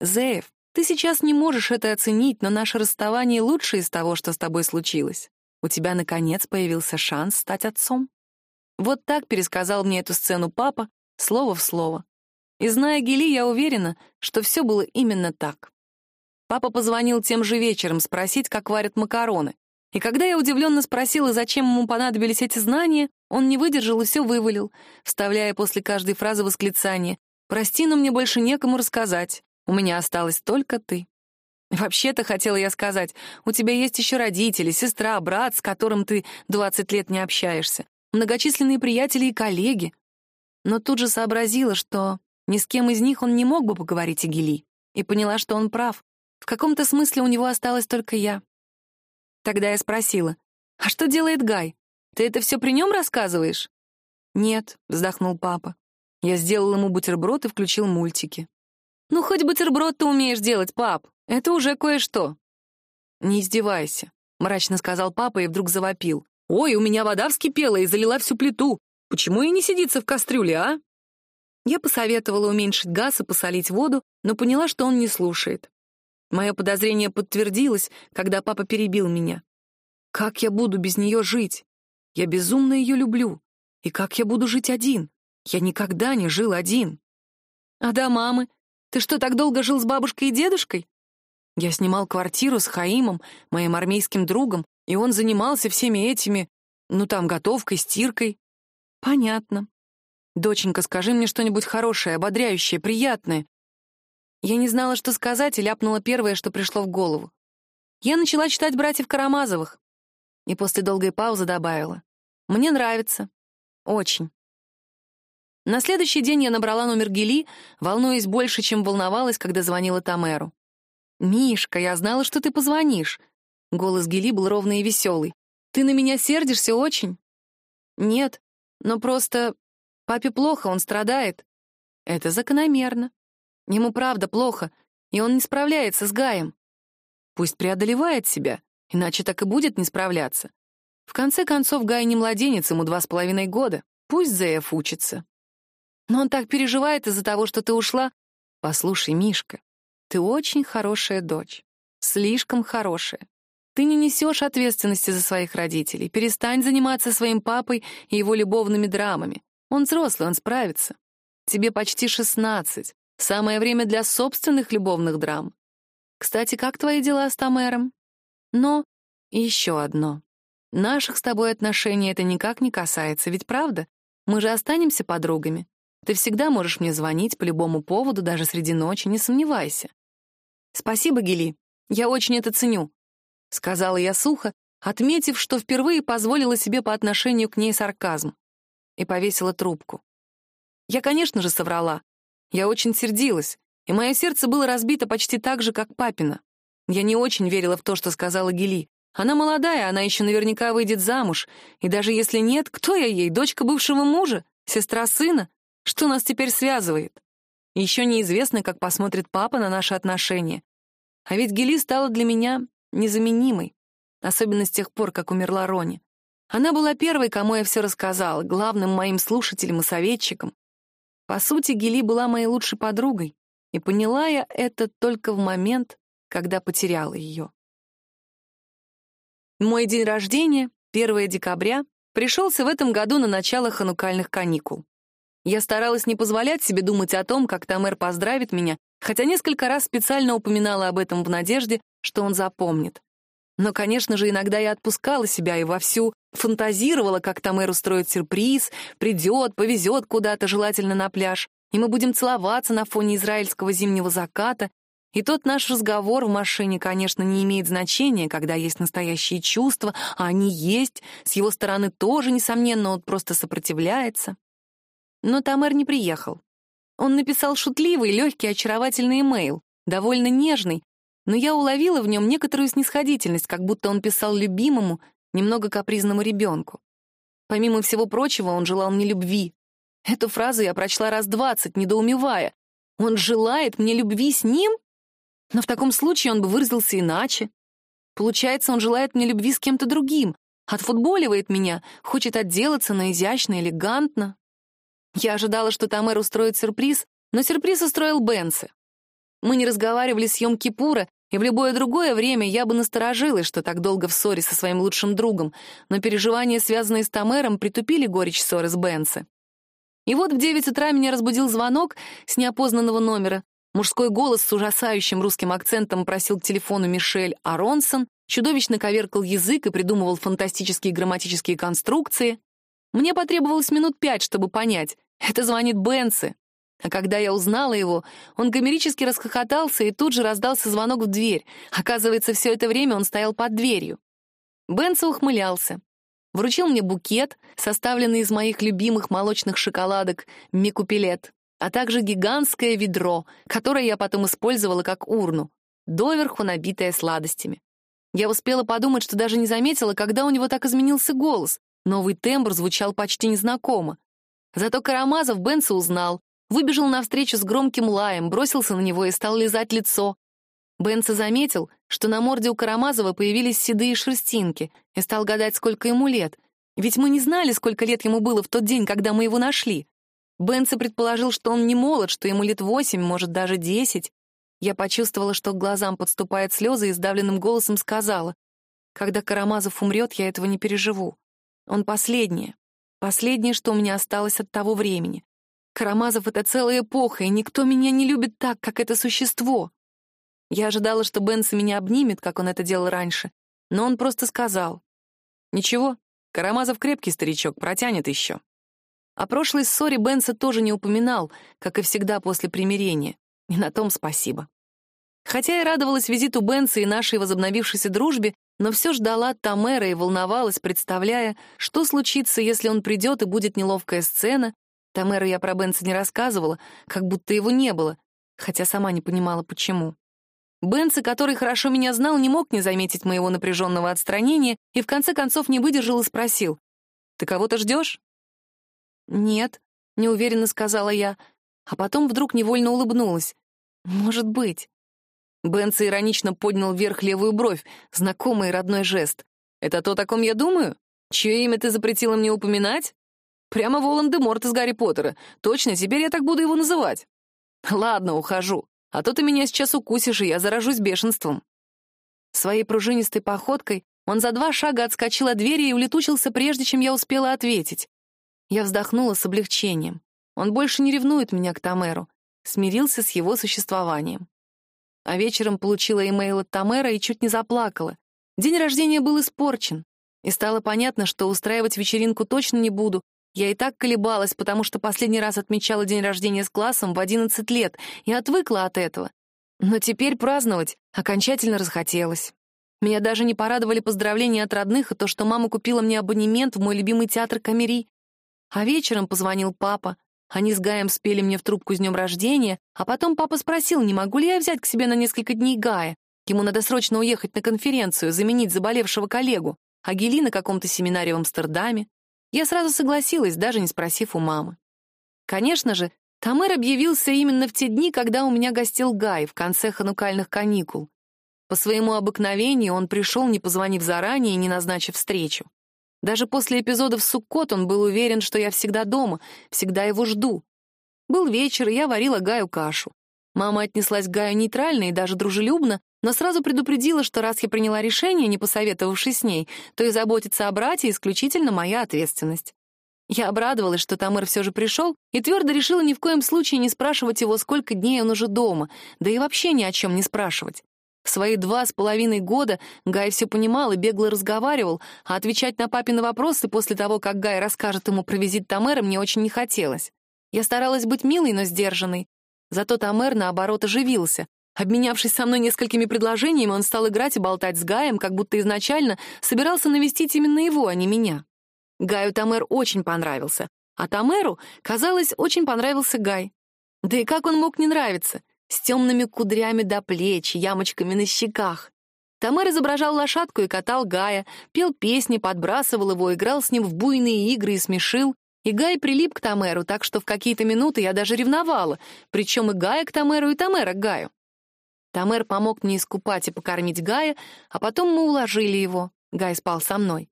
«Зеев, ты сейчас не можешь это оценить, но наше расставание лучше из того, что с тобой случилось. У тебя, наконец, появился шанс стать отцом». Вот так пересказал мне эту сцену папа, слово в слово. И зная Гели, я уверена, что все было именно так. Папа позвонил тем же вечером спросить, как варят макароны. И когда я удивленно спросила, зачем ему понадобились эти знания, он не выдержал и все вывалил, вставляя после каждой фразы восклицание «Прости, но мне больше некому рассказать. У меня осталась только ты». Вообще-то, хотела я сказать, у тебя есть еще родители, сестра, брат, с которым ты 20 лет не общаешься, многочисленные приятели и коллеги. Но тут же сообразила, что ни с кем из них он не мог бы поговорить о Гели, и поняла, что он прав. В каком-то смысле у него осталась только я. Тогда я спросила, «А что делает Гай? Ты это все при нем рассказываешь?» «Нет», — вздохнул папа. Я сделал ему бутерброд и включил мультики. «Ну, хоть бутерброд ты умеешь делать, пап. Это уже кое-что». «Не издевайся», — мрачно сказал папа и вдруг завопил. «Ой, у меня вода вскипела и залила всю плиту. Почему и не сидится в кастрюле, а?» Я посоветовала уменьшить газ и посолить воду, но поняла, что он не слушает. Мое подозрение подтвердилось, когда папа перебил меня. Как я буду без нее жить? Я безумно ее люблю. И как я буду жить один? Я никогда не жил один. А до мамы? Ты что, так долго жил с бабушкой и дедушкой? Я снимал квартиру с Хаимом, моим армейским другом, и он занимался всеми этими, ну там, готовкой, стиркой. Понятно. «Доченька, скажи мне что-нибудь хорошее, ободряющее, приятное». Я не знала, что сказать, и ляпнула первое, что пришло в голову. Я начала читать «Братьев Карамазовых». И после долгой паузы добавила. «Мне нравится. Очень». На следующий день я набрала номер Гели, волнуясь больше, чем волновалась, когда звонила Тамеру. «Мишка, я знала, что ты позвонишь». Голос Гели был ровный и веселый. «Ты на меня сердишься очень?» «Нет, но просто Папе плохо, он страдает. Это закономерно. Ему правда плохо, и он не справляется с Гаем. Пусть преодолевает себя, иначе так и будет не справляться. В конце концов, Гай не младенец, ему два с половиной года. Пусть Зеев учится. Но он так переживает из-за того, что ты ушла. Послушай, Мишка, ты очень хорошая дочь. Слишком хорошая. Ты не несешь ответственности за своих родителей. Перестань заниматься своим папой и его любовными драмами. Он взрослый, он справится. Тебе почти шестнадцать. Самое время для собственных любовных драм. Кстати, как твои дела с Тамером? Но еще одно. Наших с тобой отношений это никак не касается, ведь правда? Мы же останемся подругами. Ты всегда можешь мне звонить по любому поводу, даже среди ночи, не сомневайся. Спасибо, Гели. Я очень это ценю, — сказала я сухо, отметив, что впервые позволила себе по отношению к ней сарказм, и повесила трубку. Я, конечно же, соврала. Я очень сердилась, и мое сердце было разбито почти так же, как папина. Я не очень верила в то, что сказала Гели. Она молодая, она еще наверняка выйдет замуж. И даже если нет, кто я ей, дочка бывшего мужа? Сестра сына? Что нас теперь связывает? Еще неизвестно, как посмотрит папа на наши отношения. А ведь Гели стала для меня незаменимой, особенно с тех пор, как умерла Рони. Она была первой, кому я все рассказала, главным моим слушателем и советчиком. По сути, Гели была моей лучшей подругой, и поняла я это только в момент, когда потеряла ее. Мой день рождения, 1 декабря, пришелся в этом году на начало ханукальных каникул. Я старалась не позволять себе думать о том, как Тамер поздравит меня, хотя несколько раз специально упоминала об этом в надежде, что он запомнит. Но, конечно же, иногда я отпускала себя и вовсю фантазировала, как Тамер устроит сюрприз, придет, повезет куда-то, желательно на пляж, и мы будем целоваться на фоне израильского зимнего заката, и тот наш разговор в машине, конечно, не имеет значения, когда есть настоящие чувства, а они есть, с его стороны тоже, несомненно, он просто сопротивляется. Но Тамер не приехал. Он написал шутливый, легкий, очаровательный имейл, довольно нежный, но я уловила в нем некоторую снисходительность, как будто он писал любимому, немного капризному ребенку. Помимо всего прочего, он желал мне любви. Эту фразу я прочла раз двадцать, недоумевая. Он желает мне любви с ним? Но в таком случае он бы выразился иначе. Получается, он желает мне любви с кем-то другим, отфутболивает меня, хочет отделаться, но изящно, элегантно. Я ожидала, что Тамер устроит сюрприз, но сюрприз устроил Бенси. Мы не разговаривали с Йом-Кипура, и в любое другое время я бы насторожилась, что так долго в ссоре со своим лучшим другом, но переживания, связанные с Тамером, притупили горечь ссоры с Бенси. И вот в девять утра меня разбудил звонок с неопознанного номера. Мужской голос с ужасающим русским акцентом просил к телефону Мишель Аронсон, чудовищно коверкал язык и придумывал фантастические грамматические конструкции. Мне потребовалось минут пять, чтобы понять. Это звонит Бенси. А когда я узнала его, он гомерически расхохотался, и тут же раздался звонок в дверь. Оказывается, все это время он стоял под дверью. Бенса ухмылялся. Вручил мне букет, составленный из моих любимых молочных шоколадок «Микупилет», а также гигантское ведро, которое я потом использовала как урну, доверху набитое сладостями. Я успела подумать, что даже не заметила, когда у него так изменился голос. Новый тембр звучал почти незнакомо. Зато Карамазов Бенса узнал, Выбежал навстречу с громким лаем, бросился на него и стал лизать лицо. Бенса заметил, что на морде у Карамазова появились седые шерстинки, и стал гадать, сколько ему лет. Ведь мы не знали, сколько лет ему было в тот день, когда мы его нашли. Бенса предположил, что он не молод, что ему лет восемь, может, даже десять. Я почувствовала, что к глазам подступают слезы и сдавленным голосом сказала, «Когда Карамазов умрет, я этого не переживу. Он последнее. Последнее, что у меня осталось от того времени. Карамазов — это целая эпоха, и никто меня не любит так, как это существо. Я ожидала, что Бенса меня обнимет, как он это делал раньше, но он просто сказал. «Ничего, Карамазов крепкий старичок, протянет еще». О прошлой ссоре Бенса тоже не упоминал, как и всегда после примирения, и на том спасибо. Хотя я радовалась визиту Бенса и нашей возобновившейся дружбе, но все ждала Тамера и волновалась, представляя, что случится, если он придет и будет неловкая сцена, Тамеру я про Бенса не рассказывала, как будто его не было, хотя сама не понимала, почему. Бенса, который хорошо меня знал, не мог не заметить моего напряженного отстранения и в конце концов не выдержал и спросил. «Ты кого-то ждешь?» «Нет», — неуверенно сказала я, а потом вдруг невольно улыбнулась. «Может быть». Бенса иронично поднял вверх левую бровь, знакомый родной жест. «Это то, о ком я думаю? Чье имя ты запретила мне упоминать?» Прямо Волан-де-Морт из Гарри Поттера. Точно, теперь я так буду его называть. Ладно, ухожу. А то ты меня сейчас укусишь, и я заражусь бешенством. Своей пружинистой походкой он за два шага отскочил от двери и улетучился, прежде чем я успела ответить. Я вздохнула с облегчением. Он больше не ревнует меня к Тамеру, смирился с его существованием. А вечером получила имейл от Тамера и чуть не заплакала. День рождения был испорчен. И стало понятно, что устраивать вечеринку точно не буду. Я и так колебалась, потому что последний раз отмечала день рождения с классом в 11 лет и отвыкла от этого. Но теперь праздновать окончательно расхотелось. Меня даже не порадовали поздравления от родных и то, что мама купила мне абонемент в мой любимый театр Камери. А вечером позвонил папа. Они с Гаем спели мне в трубку с днем рождения, а потом папа спросил, не могу ли я взять к себе на несколько дней Гая. Ему надо срочно уехать на конференцию, заменить заболевшего коллегу, а Гели на каком-то семинаре в Амстердаме. Я сразу согласилась, даже не спросив у мамы. Конечно же, Тамер объявился именно в те дни, когда у меня гостил Гай в конце ханукальных каникул. По своему обыкновению он пришел, не позвонив заранее и не назначив встречу. Даже после эпизода в Суккот он был уверен, что я всегда дома, всегда его жду. Был вечер, и я варила Гаю кашу. Мама отнеслась к Гаю нейтрально и даже дружелюбно, но сразу предупредила, что раз я приняла решение, не посоветовавшись с ней, то и заботиться о брате исключительно моя ответственность. Я обрадовалась, что Тамыр все же пришел, и твердо решила ни в коем случае не спрашивать его, сколько дней он уже дома, да и вообще ни о чем не спрашивать. В свои два с половиной года Гай все понимал и бегло разговаривал, а отвечать на папины вопросы после того, как Гай расскажет ему про визит Тамера, мне очень не хотелось. Я старалась быть милой, но сдержанной. Зато Тамер, наоборот, оживился. Обменявшись со мной несколькими предложениями, он стал играть и болтать с Гаем, как будто изначально собирался навестить именно его, а не меня. Гаю Тамер очень понравился, а Тамеру, казалось, очень понравился Гай. Да и как он мог не нравиться? С темными кудрями до плеч, ямочками на щеках. Тамер изображал лошадку и катал Гая, пел песни, подбрасывал его, играл с ним в буйные игры и смешил. И Гай прилип к Тамеру, так что в какие-то минуты я даже ревновала, причем и Гая к Тамеру, и Тамера к Гаю. Тамер помог мне искупать и покормить Гая, а потом мы уложили его. Гай спал со мной.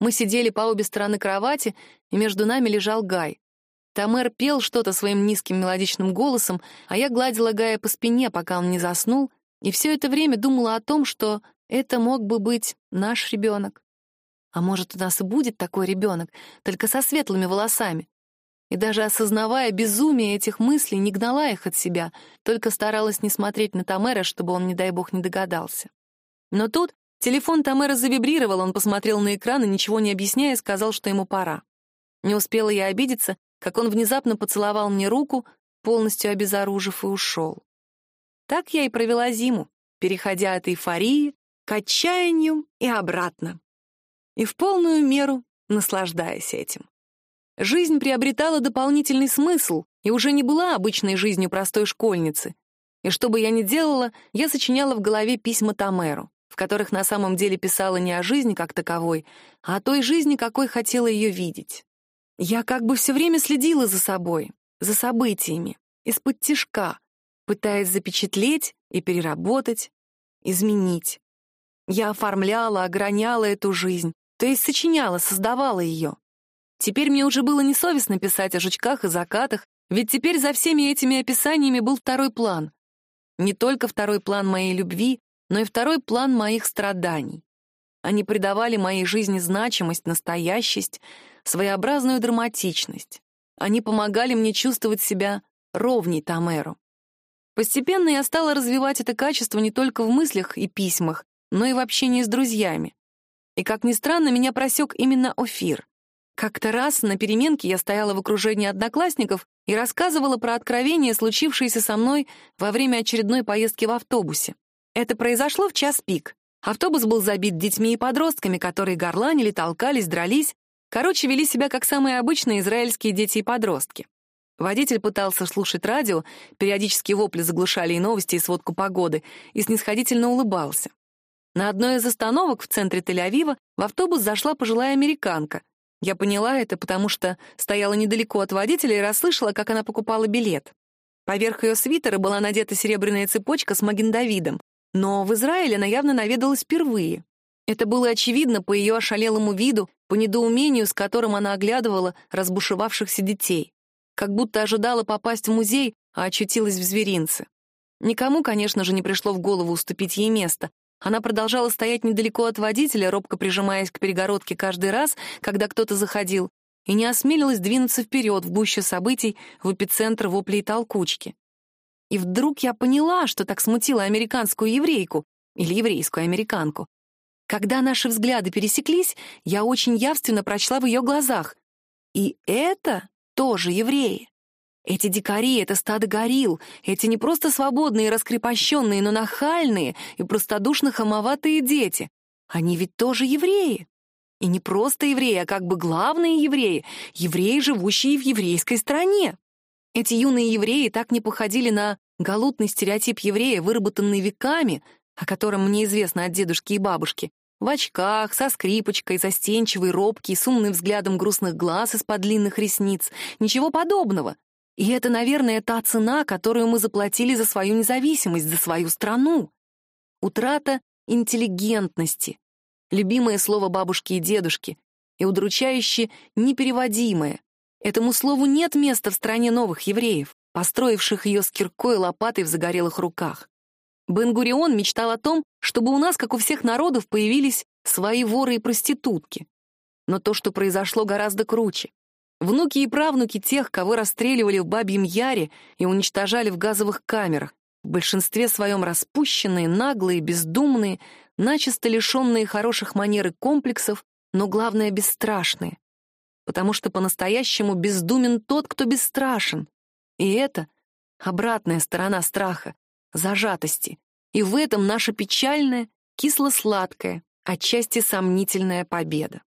Мы сидели по обе стороны кровати, и между нами лежал Гай. Тамер пел что-то своим низким мелодичным голосом, а я гладила Гая по спине, пока он не заснул, и все это время думала о том, что это мог бы быть наш ребенок. А может, у нас и будет такой ребенок, только со светлыми волосами. И даже осознавая безумие этих мыслей, не гнала их от себя, только старалась не смотреть на Тамера, чтобы он, не дай бог, не догадался. Но тут телефон Тамера завибрировал, он посмотрел на экран и, ничего не объясняя, сказал, что ему пора. Не успела я обидеться, как он внезапно поцеловал мне руку, полностью обезоружив и ушел. Так я и провела зиму, переходя от эйфории к отчаянию и обратно. И в полную меру наслаждаясь этим. Жизнь приобретала дополнительный смысл и уже не была обычной жизнью простой школьницы. И что бы я ни делала, я сочиняла в голове письма Тамеру, в которых на самом деле писала не о жизни как таковой, а о той жизни, какой хотела ее видеть. Я как бы все время следила за собой, за событиями, из-под тишка, пытаясь запечатлеть и переработать, изменить. Я оформляла, ограняла эту жизнь, то есть сочиняла, создавала ее. Теперь мне уже было несовестно писать о жучках и закатах, ведь теперь за всеми этими описаниями был второй план. Не только второй план моей любви, но и второй план моих страданий. Они придавали моей жизни значимость, настоящесть, своеобразную драматичность. Они помогали мне чувствовать себя ровней Тамеру. Постепенно я стала развивать это качество не только в мыслях и письмах, но и в общении с друзьями. И, как ни странно, меня просек именно Офир. Как-то раз на переменке я стояла в окружении одноклассников и рассказывала про откровение, случившееся со мной во время очередной поездки в автобусе. Это произошло в час пик. Автобус был забит детьми и подростками, которые горланили, толкались, дрались. Короче, вели себя как самые обычные израильские дети и подростки. Водитель пытался слушать радио, периодически вопли заглушали и новости, и сводку погоды, и снисходительно улыбался. На одной из остановок в центре Тель-Авива в автобус зашла пожилая американка, я поняла это, потому что стояла недалеко от водителя и расслышала, как она покупала билет. Поверх ее свитера была надета серебряная цепочка с Магендавидом, но в Израиле она явно наведалась впервые. Это было очевидно по ее ошалелому виду, по недоумению, с которым она оглядывала разбушевавшихся детей. Как будто ожидала попасть в музей, а очутилась в зверинце. Никому, конечно же, не пришло в голову уступить ей место, она продолжала стоять недалеко от водителя, робко прижимаясь к перегородке каждый раз, когда кто-то заходил, и не осмелилась двинуться вперед в гуще событий в эпицентр воплей толкучки. И вдруг я поняла, что так смутила американскую еврейку или еврейскую американку. Когда наши взгляды пересеклись, я очень явственно прочла в ее глазах. И это тоже евреи. Эти дикари — это стадо горил, эти не просто свободные и раскрепощенные, но нахальные и простодушно хамоватые дети. Они ведь тоже евреи. И не просто евреи, а как бы главные евреи, евреи, живущие в еврейской стране. Эти юные евреи так не походили на галутный стереотип еврея, выработанный веками, о котором мне известно от дедушки и бабушки. В очках, со скрипочкой, застенчивый, робкий, с умным взглядом грустных глаз из-под длинных ресниц. Ничего подобного. И это, наверное, та цена, которую мы заплатили за свою независимость, за свою страну. Утрата интеллигентности. Любимое слово бабушки и дедушки. И удручающе непереводимое. Этому слову нет места в стране новых евреев, построивших ее с киркой и лопатой в загорелых руках. Бен-Гурион мечтал о том, чтобы у нас, как у всех народов, появились свои воры и проститутки. Но то, что произошло, гораздо круче. Внуки и правнуки тех, кого расстреливали в Бабьем Яре и уничтожали в газовых камерах, в большинстве своем распущенные, наглые, бездумные, начисто лишенные хороших манер и комплексов, но, главное, бесстрашные. Потому что по-настоящему бездумен тот, кто бесстрашен. И это обратная сторона страха, зажатости. И в этом наша печальная, кисло-сладкая, отчасти сомнительная победа.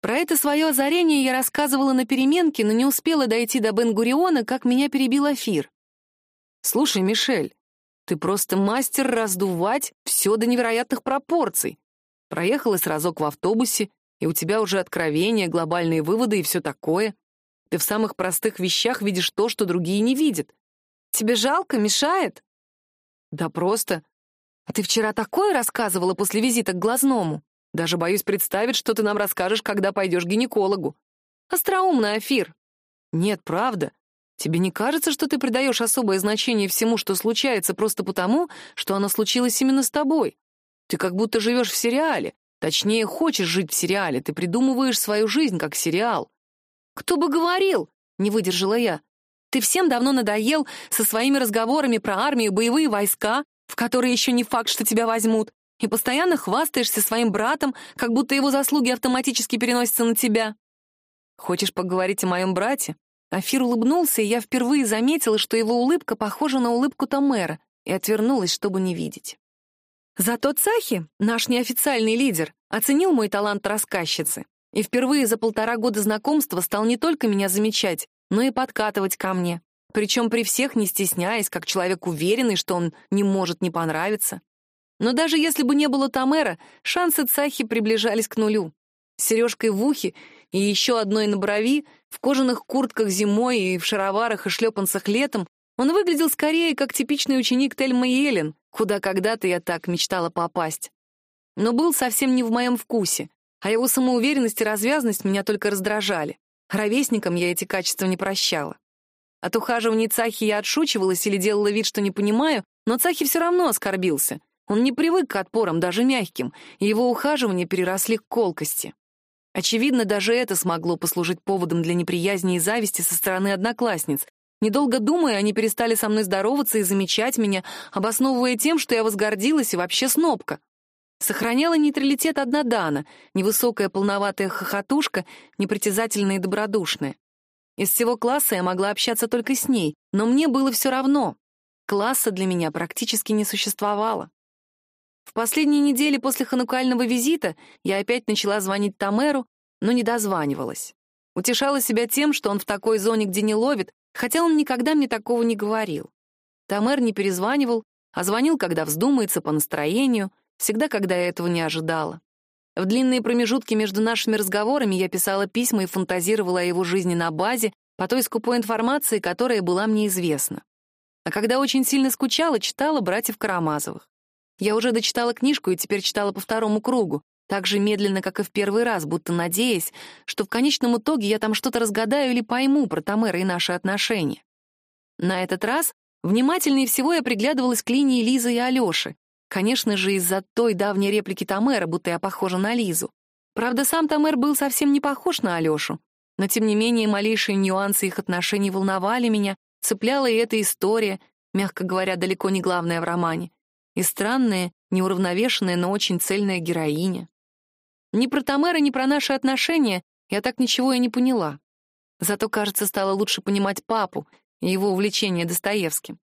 Про это свое озарение я рассказывала на переменке, но не успела дойти до Бен-Гуриона, как меня перебил Афир. «Слушай, Мишель, ты просто мастер раздувать все до невероятных пропорций. Проехалась разок в автобусе, и у тебя уже откровения, глобальные выводы и все такое. Ты в самых простых вещах видишь то, что другие не видят. Тебе жалко, мешает?» Да просто. А ты вчера такое рассказывала после визита к глазному? Даже боюсь представить, что ты нам расскажешь, когда пойдешь к гинекологу. Остроумный Афир. Нет, правда. Тебе не кажется, что ты придаешь особое значение всему, что случается, просто потому, что оно случилось именно с тобой? Ты как будто живешь в сериале. Точнее, хочешь жить в сериале. Ты придумываешь свою жизнь как сериал. Кто бы говорил? Не выдержала я. Ты всем давно надоел со своими разговорами про армию, боевые войска, в которые еще не факт, что тебя возьмут, и постоянно хвастаешься своим братом, как будто его заслуги автоматически переносятся на тебя. Хочешь поговорить о моем брате? Афир улыбнулся, и я впервые заметила, что его улыбка похожа на улыбку Томера, и отвернулась, чтобы не видеть. Зато Цахи, наш неофициальный лидер, оценил мой талант рассказчицы и впервые за полтора года знакомства стал не только меня замечать, но и подкатывать ко мне. Причем при всех не стесняясь, как человек уверенный, что он не может не понравиться. Но даже если бы не было Тамера, шансы Цахи приближались к нулю. С сережкой в ухе и еще одной на брови, в кожаных куртках зимой и в шароварах и шлепанцах летом, он выглядел скорее как типичный ученик Тельмы Елен, куда когда-то я так мечтала попасть. Но был совсем не в моем вкусе, а его самоуверенность и развязность меня только раздражали. Ровесникам я эти качества не прощала. От ухаживаний Цахи я отшучивалась или делала вид, что не понимаю, но Цахи все равно оскорбился. Он не привык к отпорам, даже мягким, и его ухаживания переросли к колкости. Очевидно, даже это смогло послужить поводом для неприязни и зависти со стороны одноклассниц. Недолго думая, они перестали со мной здороваться и замечать меня, обосновывая тем, что я возгордилась и вообще снобка. Сохраняла нейтралитет одна Дана, невысокая полноватая хохотушка, непритязательная и добродушная. Из всего класса я могла общаться только с ней, но мне было все равно. Класса для меня практически не существовало. В последние недели после ханукального визита я опять начала звонить Тамеру, но не дозванивалась. Утешала себя тем, что он в такой зоне, где не ловит, хотя он никогда мне такого не говорил. Тамер не перезванивал, а звонил, когда вздумается, по настроению — Всегда, когда я этого не ожидала. В длинные промежутки между нашими разговорами я писала письма и фантазировала о его жизни на базе по той скупой информации, которая была мне известна. А когда очень сильно скучала, читала «Братьев Карамазовых». Я уже дочитала книжку и теперь читала по второму кругу, так же медленно, как и в первый раз, будто надеясь, что в конечном итоге я там что-то разгадаю или пойму про Тамера и наши отношения. На этот раз внимательнее всего я приглядывалась к линии Лизы и Алёши, Конечно же, из-за той давней реплики Тамера, будто я похожа на Лизу. Правда, сам Тамер был совсем не похож на Алёшу. Но, тем не менее, малейшие нюансы их отношений волновали меня, цепляла и эта история, мягко говоря, далеко не главная в романе, и странная, неуравновешенная, но очень цельная героиня. Ни про Тамера, ни про наши отношения я так ничего и не поняла. Зато, кажется, стало лучше понимать папу и его увлечение Достоевским.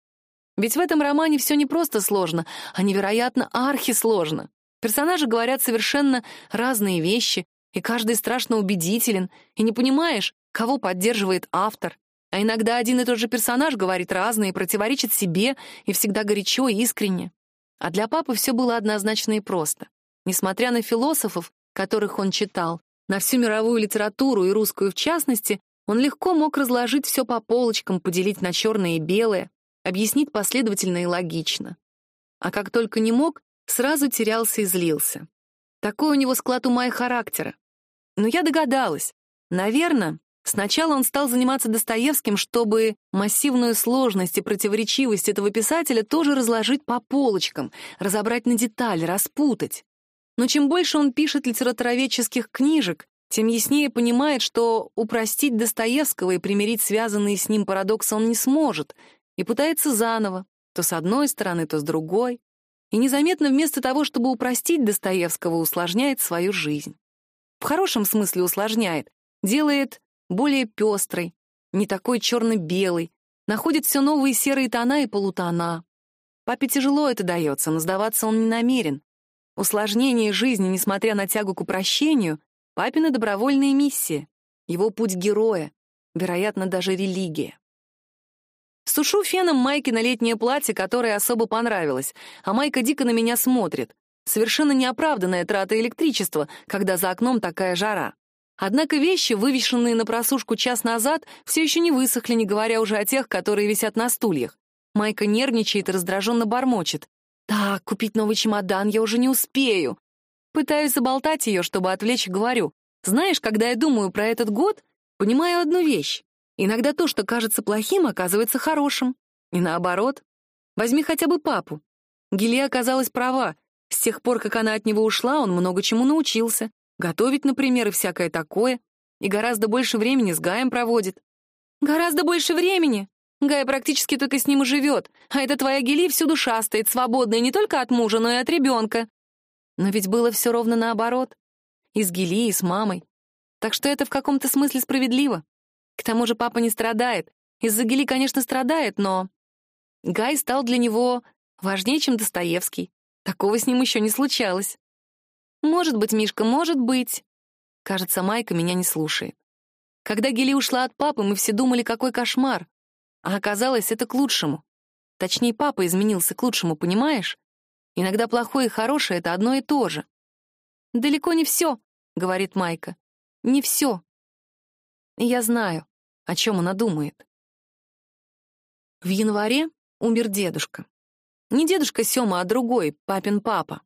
Ведь в этом романе все не просто сложно, а невероятно архисложно. Персонажи говорят совершенно разные вещи, и каждый страшно убедителен, и не понимаешь, кого поддерживает автор. А иногда один и тот же персонаж говорит разные, противоречит себе, и всегда горячо и искренне. А для папы все было однозначно и просто. Несмотря на философов, которых он читал, на всю мировую литературу и русскую в частности, он легко мог разложить все по полочкам, поделить на черное и белое, объяснить последовательно и логично. А как только не мог, сразу терялся и злился. Такой у него склад ума и характера. Но я догадалась. Наверное, сначала он стал заниматься Достоевским, чтобы массивную сложность и противоречивость этого писателя тоже разложить по полочкам, разобрать на детали, распутать. Но чем больше он пишет литературоведческих книжек, тем яснее понимает, что упростить Достоевского и примирить связанные с ним парадоксы он не сможет, и пытается заново, то с одной стороны, то с другой, и незаметно вместо того, чтобы упростить Достоевского, усложняет свою жизнь. В хорошем смысле усложняет, делает более пестрой, не такой черно-белый, находит все новые серые тона и полутона. Папе тяжело это дается, но сдаваться он не намерен. Усложнение жизни, несмотря на тягу к упрощению, папина добровольная миссия, его путь героя, вероятно, даже религия. Сушу феном майки на летнее платье, которое особо понравилось, а майка дико на меня смотрит. Совершенно неоправданная трата электричества, когда за окном такая жара. Однако вещи, вывешенные на просушку час назад, все еще не высохли, не говоря уже о тех, которые висят на стульях. Майка нервничает и раздраженно бормочет. «Так, купить новый чемодан я уже не успею». Пытаюсь заболтать ее, чтобы отвлечь, говорю. «Знаешь, когда я думаю про этот год, понимаю одну вещь. Иногда то, что кажется плохим, оказывается хорошим. И наоборот. Возьми хотя бы папу. Гели оказалась права. С тех пор, как она от него ушла, он много чему научился. Готовить, например, и всякое такое. И гораздо больше времени с Гаем проводит. Гораздо больше времени? Гай практически только с ним и живет. А эта твоя Гели всюду шастает, свободная не только от мужа, но и от ребенка. Но ведь было все ровно наоборот. И с Гели, и с мамой. Так что это в каком-то смысле справедливо. К тому же папа не страдает. Из-за Гели, конечно, страдает, но... Гай стал для него важнее, чем Достоевский. Такого с ним еще не случалось. Может быть, Мишка, может быть. Кажется, Майка меня не слушает. Когда Гели ушла от папы, мы все думали, какой кошмар. А оказалось, это к лучшему. Точнее, папа изменился к лучшему, понимаешь? Иногда плохое и хорошее — это одно и то же. «Далеко не все», — говорит Майка. «Не все. Я знаю, о чем она думает. В январе умер дедушка. Не дедушка Сёма, а другой, папин папа.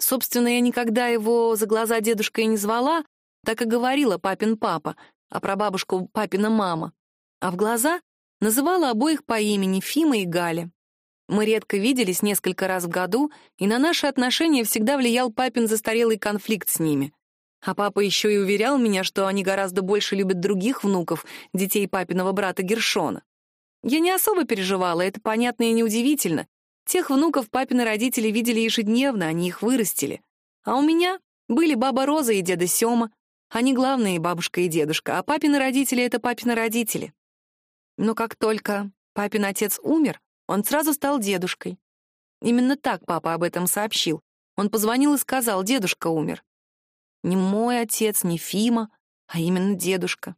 Собственно, я никогда его за глаза дедушкой не звала, так и говорила папин папа, а про бабушку папина мама. А в глаза называла обоих по имени Фима и Галя. Мы редко виделись несколько раз в году, и на наши отношения всегда влиял папин застарелый конфликт с ними. А папа еще и уверял меня, что они гораздо больше любят других внуков, детей папиного брата Гершона. Я не особо переживала, это понятно и неудивительно. Тех внуков папины родители видели ежедневно, они их вырастили. А у меня были баба Роза и деда Сёма. Они главные, бабушка и дедушка, а папины родители — это папины родители. Но как только папин отец умер, он сразу стал дедушкой. Именно так папа об этом сообщил. Он позвонил и сказал, дедушка умер. Не мой отец, не Фима, а именно дедушка.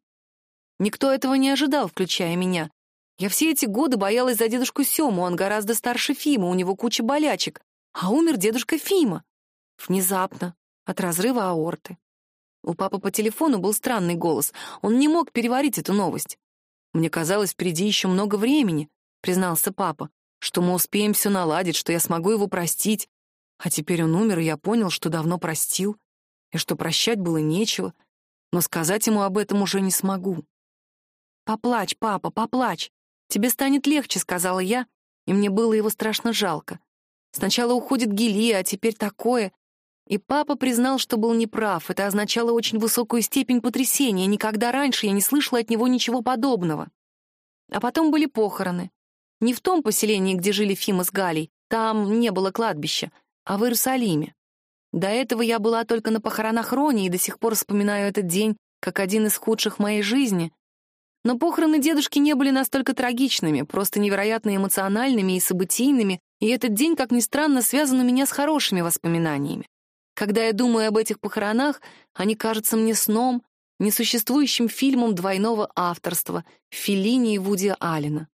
Никто этого не ожидал, включая меня. Я все эти годы боялась за дедушку Сему, он гораздо старше Фима, у него куча болячек. А умер дедушка Фима. Внезапно, от разрыва аорты. У папы по телефону был странный голос. Он не мог переварить эту новость. «Мне казалось, впереди еще много времени», — признался папа, «что мы успеем все наладить, что я смогу его простить. А теперь он умер, и я понял, что давно простил и что прощать было нечего, но сказать ему об этом уже не смогу. «Поплачь, папа, поплачь. Тебе станет легче», — сказала я, и мне было его страшно жалко. Сначала уходит Гелия, а теперь такое. И папа признал, что был неправ. Это означало очень высокую степень потрясения. Никогда раньше я не слышала от него ничего подобного. А потом были похороны. Не в том поселении, где жили Фима с Галей, там не было кладбища, а в Иерусалиме. До этого я была только на похоронах Рони и до сих пор вспоминаю этот день как один из худших в моей жизни. Но похороны дедушки не были настолько трагичными, просто невероятно эмоциональными и событийными, и этот день, как ни странно, связан у меня с хорошими воспоминаниями. Когда я думаю об этих похоронах, они кажутся мне сном, несуществующим фильмом двойного авторства Феллини и Вуди Аллена.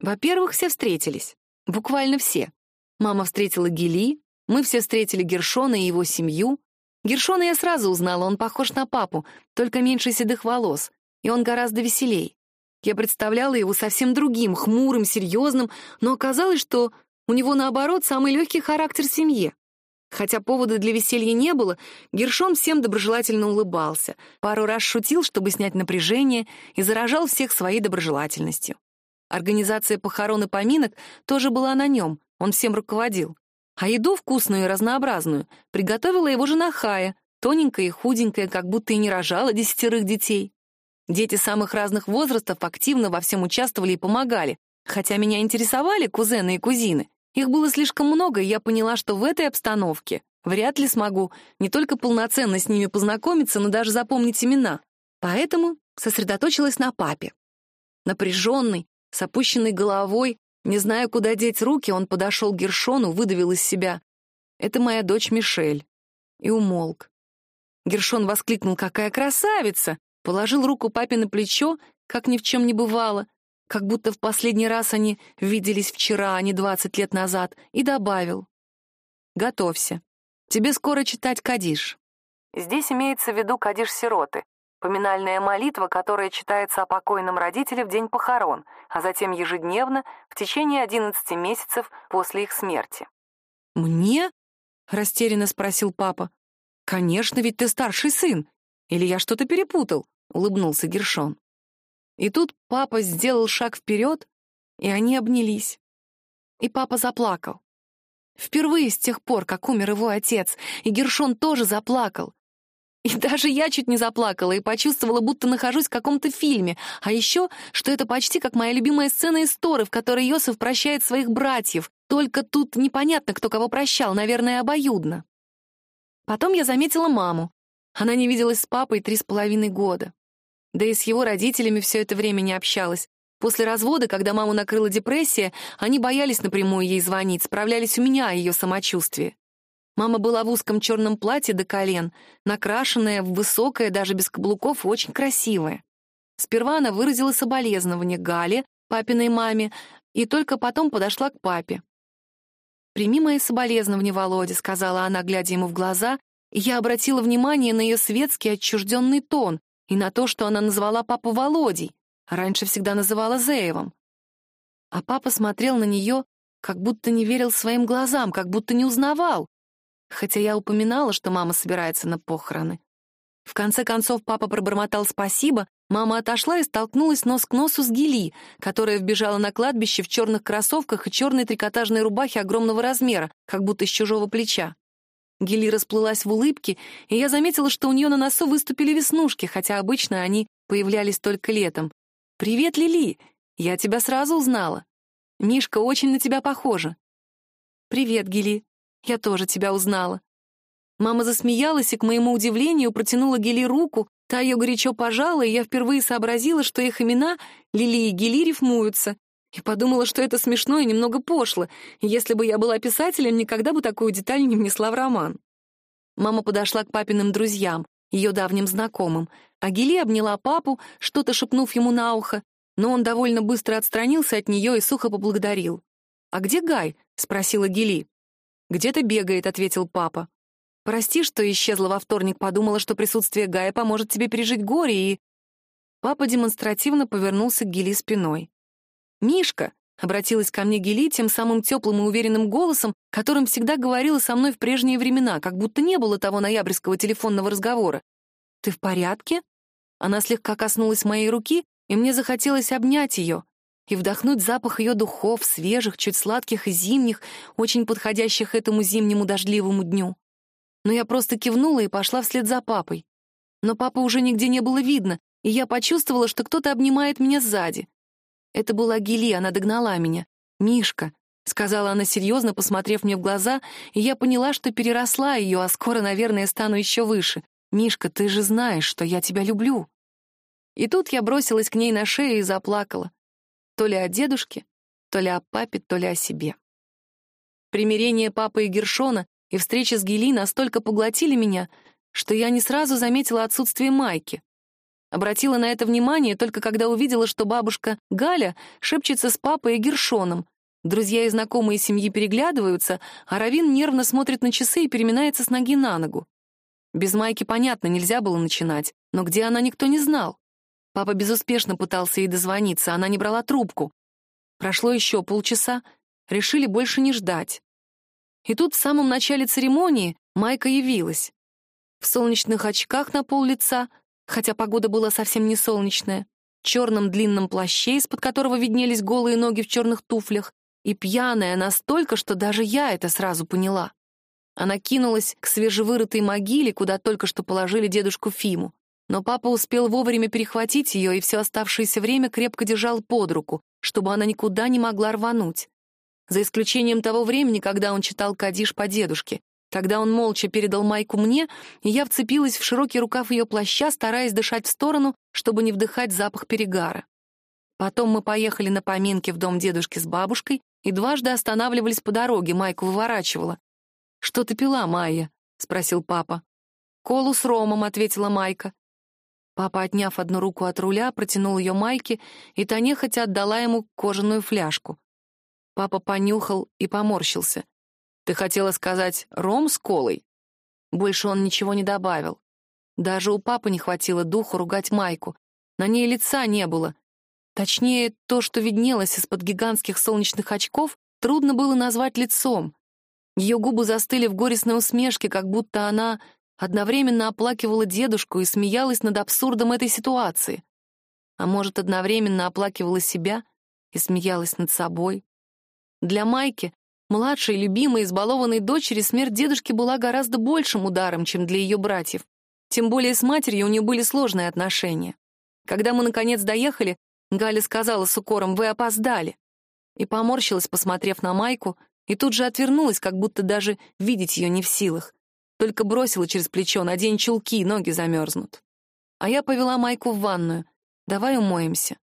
Во-первых, все встретились. Буквально все. Мама встретила Гели, мы все встретили Гершона и его семью. Гершона я сразу узнала, он похож на папу, только меньше седых волос, и он гораздо веселей. Я представляла его совсем другим, хмурым, серьезным, но оказалось, что у него, наоборот, самый легкий характер в семье. Хотя повода для веселья не было, Гершон всем доброжелательно улыбался, пару раз шутил, чтобы снять напряжение, и заражал всех своей доброжелательностью. Организация похорон и поминок тоже была на нем, он всем руководил. А еду вкусную и разнообразную приготовила его жена Хая, тоненькая и худенькая, как будто и не рожала десятерых детей. Дети самых разных возрастов активно во всем участвовали и помогали, хотя меня интересовали кузены и кузины. Их было слишком много, и я поняла, что в этой обстановке вряд ли смогу не только полноценно с ними познакомиться, но даже запомнить имена. Поэтому сосредоточилась на папе. Напряженный, с опущенной головой, не зная, куда деть руки, он подошел к Гершону, выдавил из себя. «Это моя дочь Мишель». И умолк. Гершон воскликнул «Какая красавица!» Положил руку папе на плечо, как ни в чем не бывало, как будто в последний раз они виделись вчера, а не двадцать лет назад, и добавил. «Готовься. Тебе скоро читать Кадиш». Здесь имеется в виду Кадиш сироты, поминальная молитва, которая читается о покойном родителе в день похорон, а затем ежедневно в течение 11 месяцев после их смерти. «Мне?» — растерянно спросил папа. «Конечно, ведь ты старший сын. Или я что-то перепутал?» — улыбнулся Гершон. И тут папа сделал шаг вперед, и они обнялись. И папа заплакал. Впервые с тех пор, как умер его отец, и Гершон тоже заплакал. И даже я чуть не заплакала и почувствовала, будто нахожусь в каком-то фильме. А еще, что это почти как моя любимая сцена из Торы, в которой Йосиф прощает своих братьев. Только тут непонятно, кто кого прощал, наверное, обоюдно. Потом я заметила маму. Она не виделась с папой три с половиной года. Да и с его родителями все это время не общалась. После развода, когда маму накрыла депрессия, они боялись напрямую ей звонить, справлялись у меня о ее самочувствии. Мама была в узком черном платье до колен, накрашенная, высокая, даже без каблуков, очень красивая. Сперва она выразила соболезнование Гале, папиной маме, и только потом подошла к папе. «Прими мои соболезнования, Володя», — сказала она, глядя ему в глаза, я обратила внимание на ее светский отчужденный тон и на то, что она назвала папу Володей, а раньше всегда называла Зеевым. А папа смотрел на нее, как будто не верил своим глазам, как будто не узнавал хотя я упоминала, что мама собирается на похороны. В конце концов папа пробормотал спасибо, мама отошла и столкнулась нос к носу с Гели, которая вбежала на кладбище в черных кроссовках и черной трикотажной рубахе огромного размера, как будто с чужого плеча. Гели расплылась в улыбке, и я заметила, что у нее на носу выступили веснушки, хотя обычно они появлялись только летом. «Привет, Лили! Я тебя сразу узнала. Мишка очень на тебя похожа». «Привет, Гели. Я тоже тебя узнала». Мама засмеялась и, к моему удивлению, протянула Гели руку, та ее горячо пожала, и я впервые сообразила, что их имена, Лили и Гели, рифмуются, и подумала, что это смешно и немного пошло, если бы я была писателем, никогда бы такую деталь не внесла в роман. Мама подошла к папиным друзьям, ее давним знакомым, а Гели обняла папу, что-то шепнув ему на ухо, но он довольно быстро отстранился от нее и сухо поблагодарил. «А где Гай?» — спросила Гели. «Где-то бегает», — ответил папа. «Прости, что исчезла во вторник, подумала, что присутствие Гая поможет тебе пережить горе, и...» Папа демонстративно повернулся к Гели спиной. «Мишка!» — обратилась ко мне Гели тем самым теплым и уверенным голосом, которым всегда говорила со мной в прежние времена, как будто не было того ноябрьского телефонного разговора. «Ты в порядке?» Она слегка коснулась моей руки, и мне захотелось обнять ее и вдохнуть запах ее духов, свежих, чуть сладких и зимних, очень подходящих этому зимнему дождливому дню. но я просто кивнула и пошла вслед за папой. Но папы уже нигде не было видно, и я почувствовала, что кто-то обнимает меня сзади. Это была Гели, она догнала меня. «Мишка», — сказала она серьезно, посмотрев мне в глаза, и я поняла, что переросла ее, а скоро, наверное, стану еще выше. «Мишка, ты же знаешь, что я тебя люблю». И тут я бросилась к ней на шею и заплакала. То ли о дедушке, то ли о папе, то ли о себе. Примирение папы и Гершона и встреча с Гели настолько поглотили меня, что я не сразу заметила отсутствие Майки. Обратила на это внимание только когда увидела, что бабушка Галя шепчется с папой и Гершоном. Друзья и знакомые семьи переглядываются, а Равин нервно смотрит на часы и переминается с ноги на ногу. Без Майки, понятно, нельзя было начинать, но где она, никто не знал. Папа безуспешно пытался ей дозвониться, она не брала трубку. Прошло еще полчаса, решили больше не ждать. И тут в самом начале церемонии Майка явилась. В солнечных очках на пол лица, хотя погода была совсем не солнечная, черном длинном плаще, из-под которого виднелись голые ноги в черных туфлях, и пьяная настолько, что даже я это сразу поняла. Она кинулась к свежевырытой могиле, куда только что положили дедушку Фиму. Но папа успел вовремя перехватить ее и все оставшееся время крепко держал под руку, чтобы она никуда не могла рвануть. За исключением того времени, когда он читал Кадиш по дедушке. Тогда он молча передал майку мне, и я вцепилась в широкий рукав ее плаща, стараясь дышать в сторону, чтобы не вдыхать запах перегара. Потом мы поехали на поминки в дом дедушки с бабушкой и дважды останавливались по дороге, майку выворачивала. «Что ты пила, Майя?» — спросил папа. «Колу с ромом», — ответила Майка. Папа, отняв одну руку от руля, протянул ее Майке, и та нехотя отдала ему кожаную фляжку. Папа понюхал и поморщился. «Ты хотела сказать ром с колой?» Больше он ничего не добавил. Даже у папы не хватило духу ругать Майку. На ней лица не было. Точнее, то, что виднелось из-под гигантских солнечных очков, трудно было назвать лицом. Ее губы застыли в горестной усмешке, как будто она одновременно оплакивала дедушку и смеялась над абсурдом этой ситуации. А может, одновременно оплакивала себя и смеялась над собой. Для Майки, младшей, любимой, избалованной дочери, смерть дедушки была гораздо большим ударом, чем для ее братьев. Тем более с матерью у нее были сложные отношения. Когда мы, наконец, доехали, Галя сказала с укором «Вы опоздали» и поморщилась, посмотрев на Майку, и тут же отвернулась, как будто даже видеть ее не в силах. Только бросила через плечо, надень чулки, ноги замерзнут. А я повела Майку в ванную. Давай умоемся.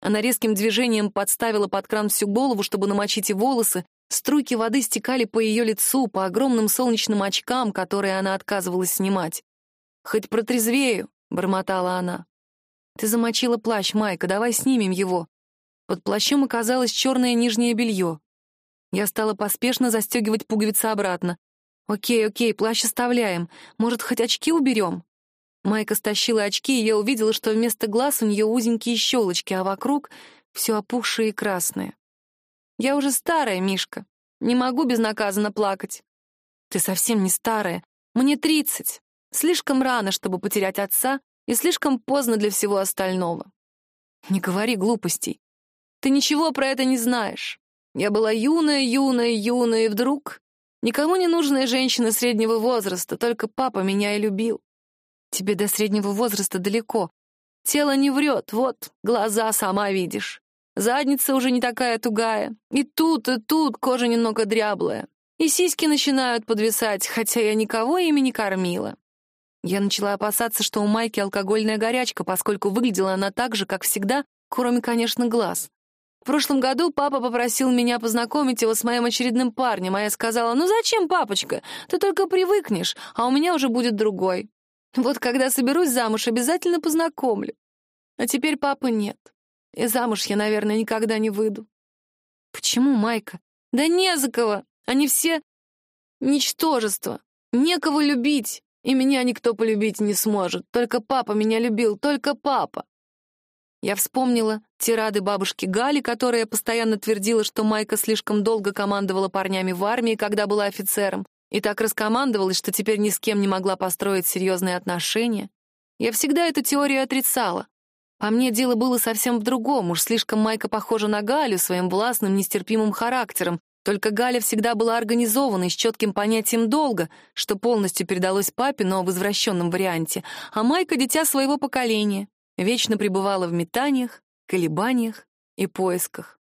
Она резким движением подставила под кран всю голову, чтобы намочить и волосы. Струйки воды стекали по ее лицу, по огромным солнечным очкам, которые она отказывалась снимать. «Хоть протрезвею», — бормотала она. «Ты замочила плащ, Майка, давай снимем его». Под плащом оказалось черное нижнее белье. Я стала поспешно застегивать пуговицы обратно. «Окей, окей, плащ оставляем. Может, хоть очки уберем?» Майка стащила очки, и я увидела, что вместо глаз у нее узенькие щелочки, а вокруг все опухшее и красное. «Я уже старая, Мишка. Не могу безнаказанно плакать». «Ты совсем не старая. Мне тридцать. Слишком рано, чтобы потерять отца, и слишком поздно для всего остального». «Не говори глупостей. Ты ничего про это не знаешь. Я была юная, юная, юная, и вдруг Никому не нужная женщина среднего возраста, только папа меня и любил. Тебе до среднего возраста далеко. Тело не врет, вот, глаза сама видишь. Задница уже не такая тугая. И тут, и тут кожа немного дряблая. И сиськи начинают подвисать, хотя я никого ими не кормила. Я начала опасаться, что у Майки алкогольная горячка, поскольку выглядела она так же, как всегда, кроме, конечно, глаз. В прошлом году папа попросил меня познакомить его с моим очередным парнем, а я сказала, ну зачем, папочка, ты только привыкнешь, а у меня уже будет другой. Вот когда соберусь замуж, обязательно познакомлю. А теперь папы нет. И замуж я, наверное, никогда не выйду. Почему, Майка? Да не за кого. Они все ничтожество. Некого любить. И меня никто полюбить не сможет. Только папа меня любил, только папа. Я вспомнила тирады бабушки Гали, которая постоянно твердила, что Майка слишком долго командовала парнями в армии, когда была офицером, и так раскомандовалась, что теперь ни с кем не могла построить серьезные отношения. Я всегда эту теорию отрицала. По мне, дело было совсем в другом, уж слишком Майка похожа на Галю своим властным, нестерпимым характером, Только Галя всегда была организованной, с четким понятием долга, что полностью передалось папе, но в извращенном варианте, а Майка — дитя своего поколения, вечно пребывала в метаниях, колебаниях и поисках.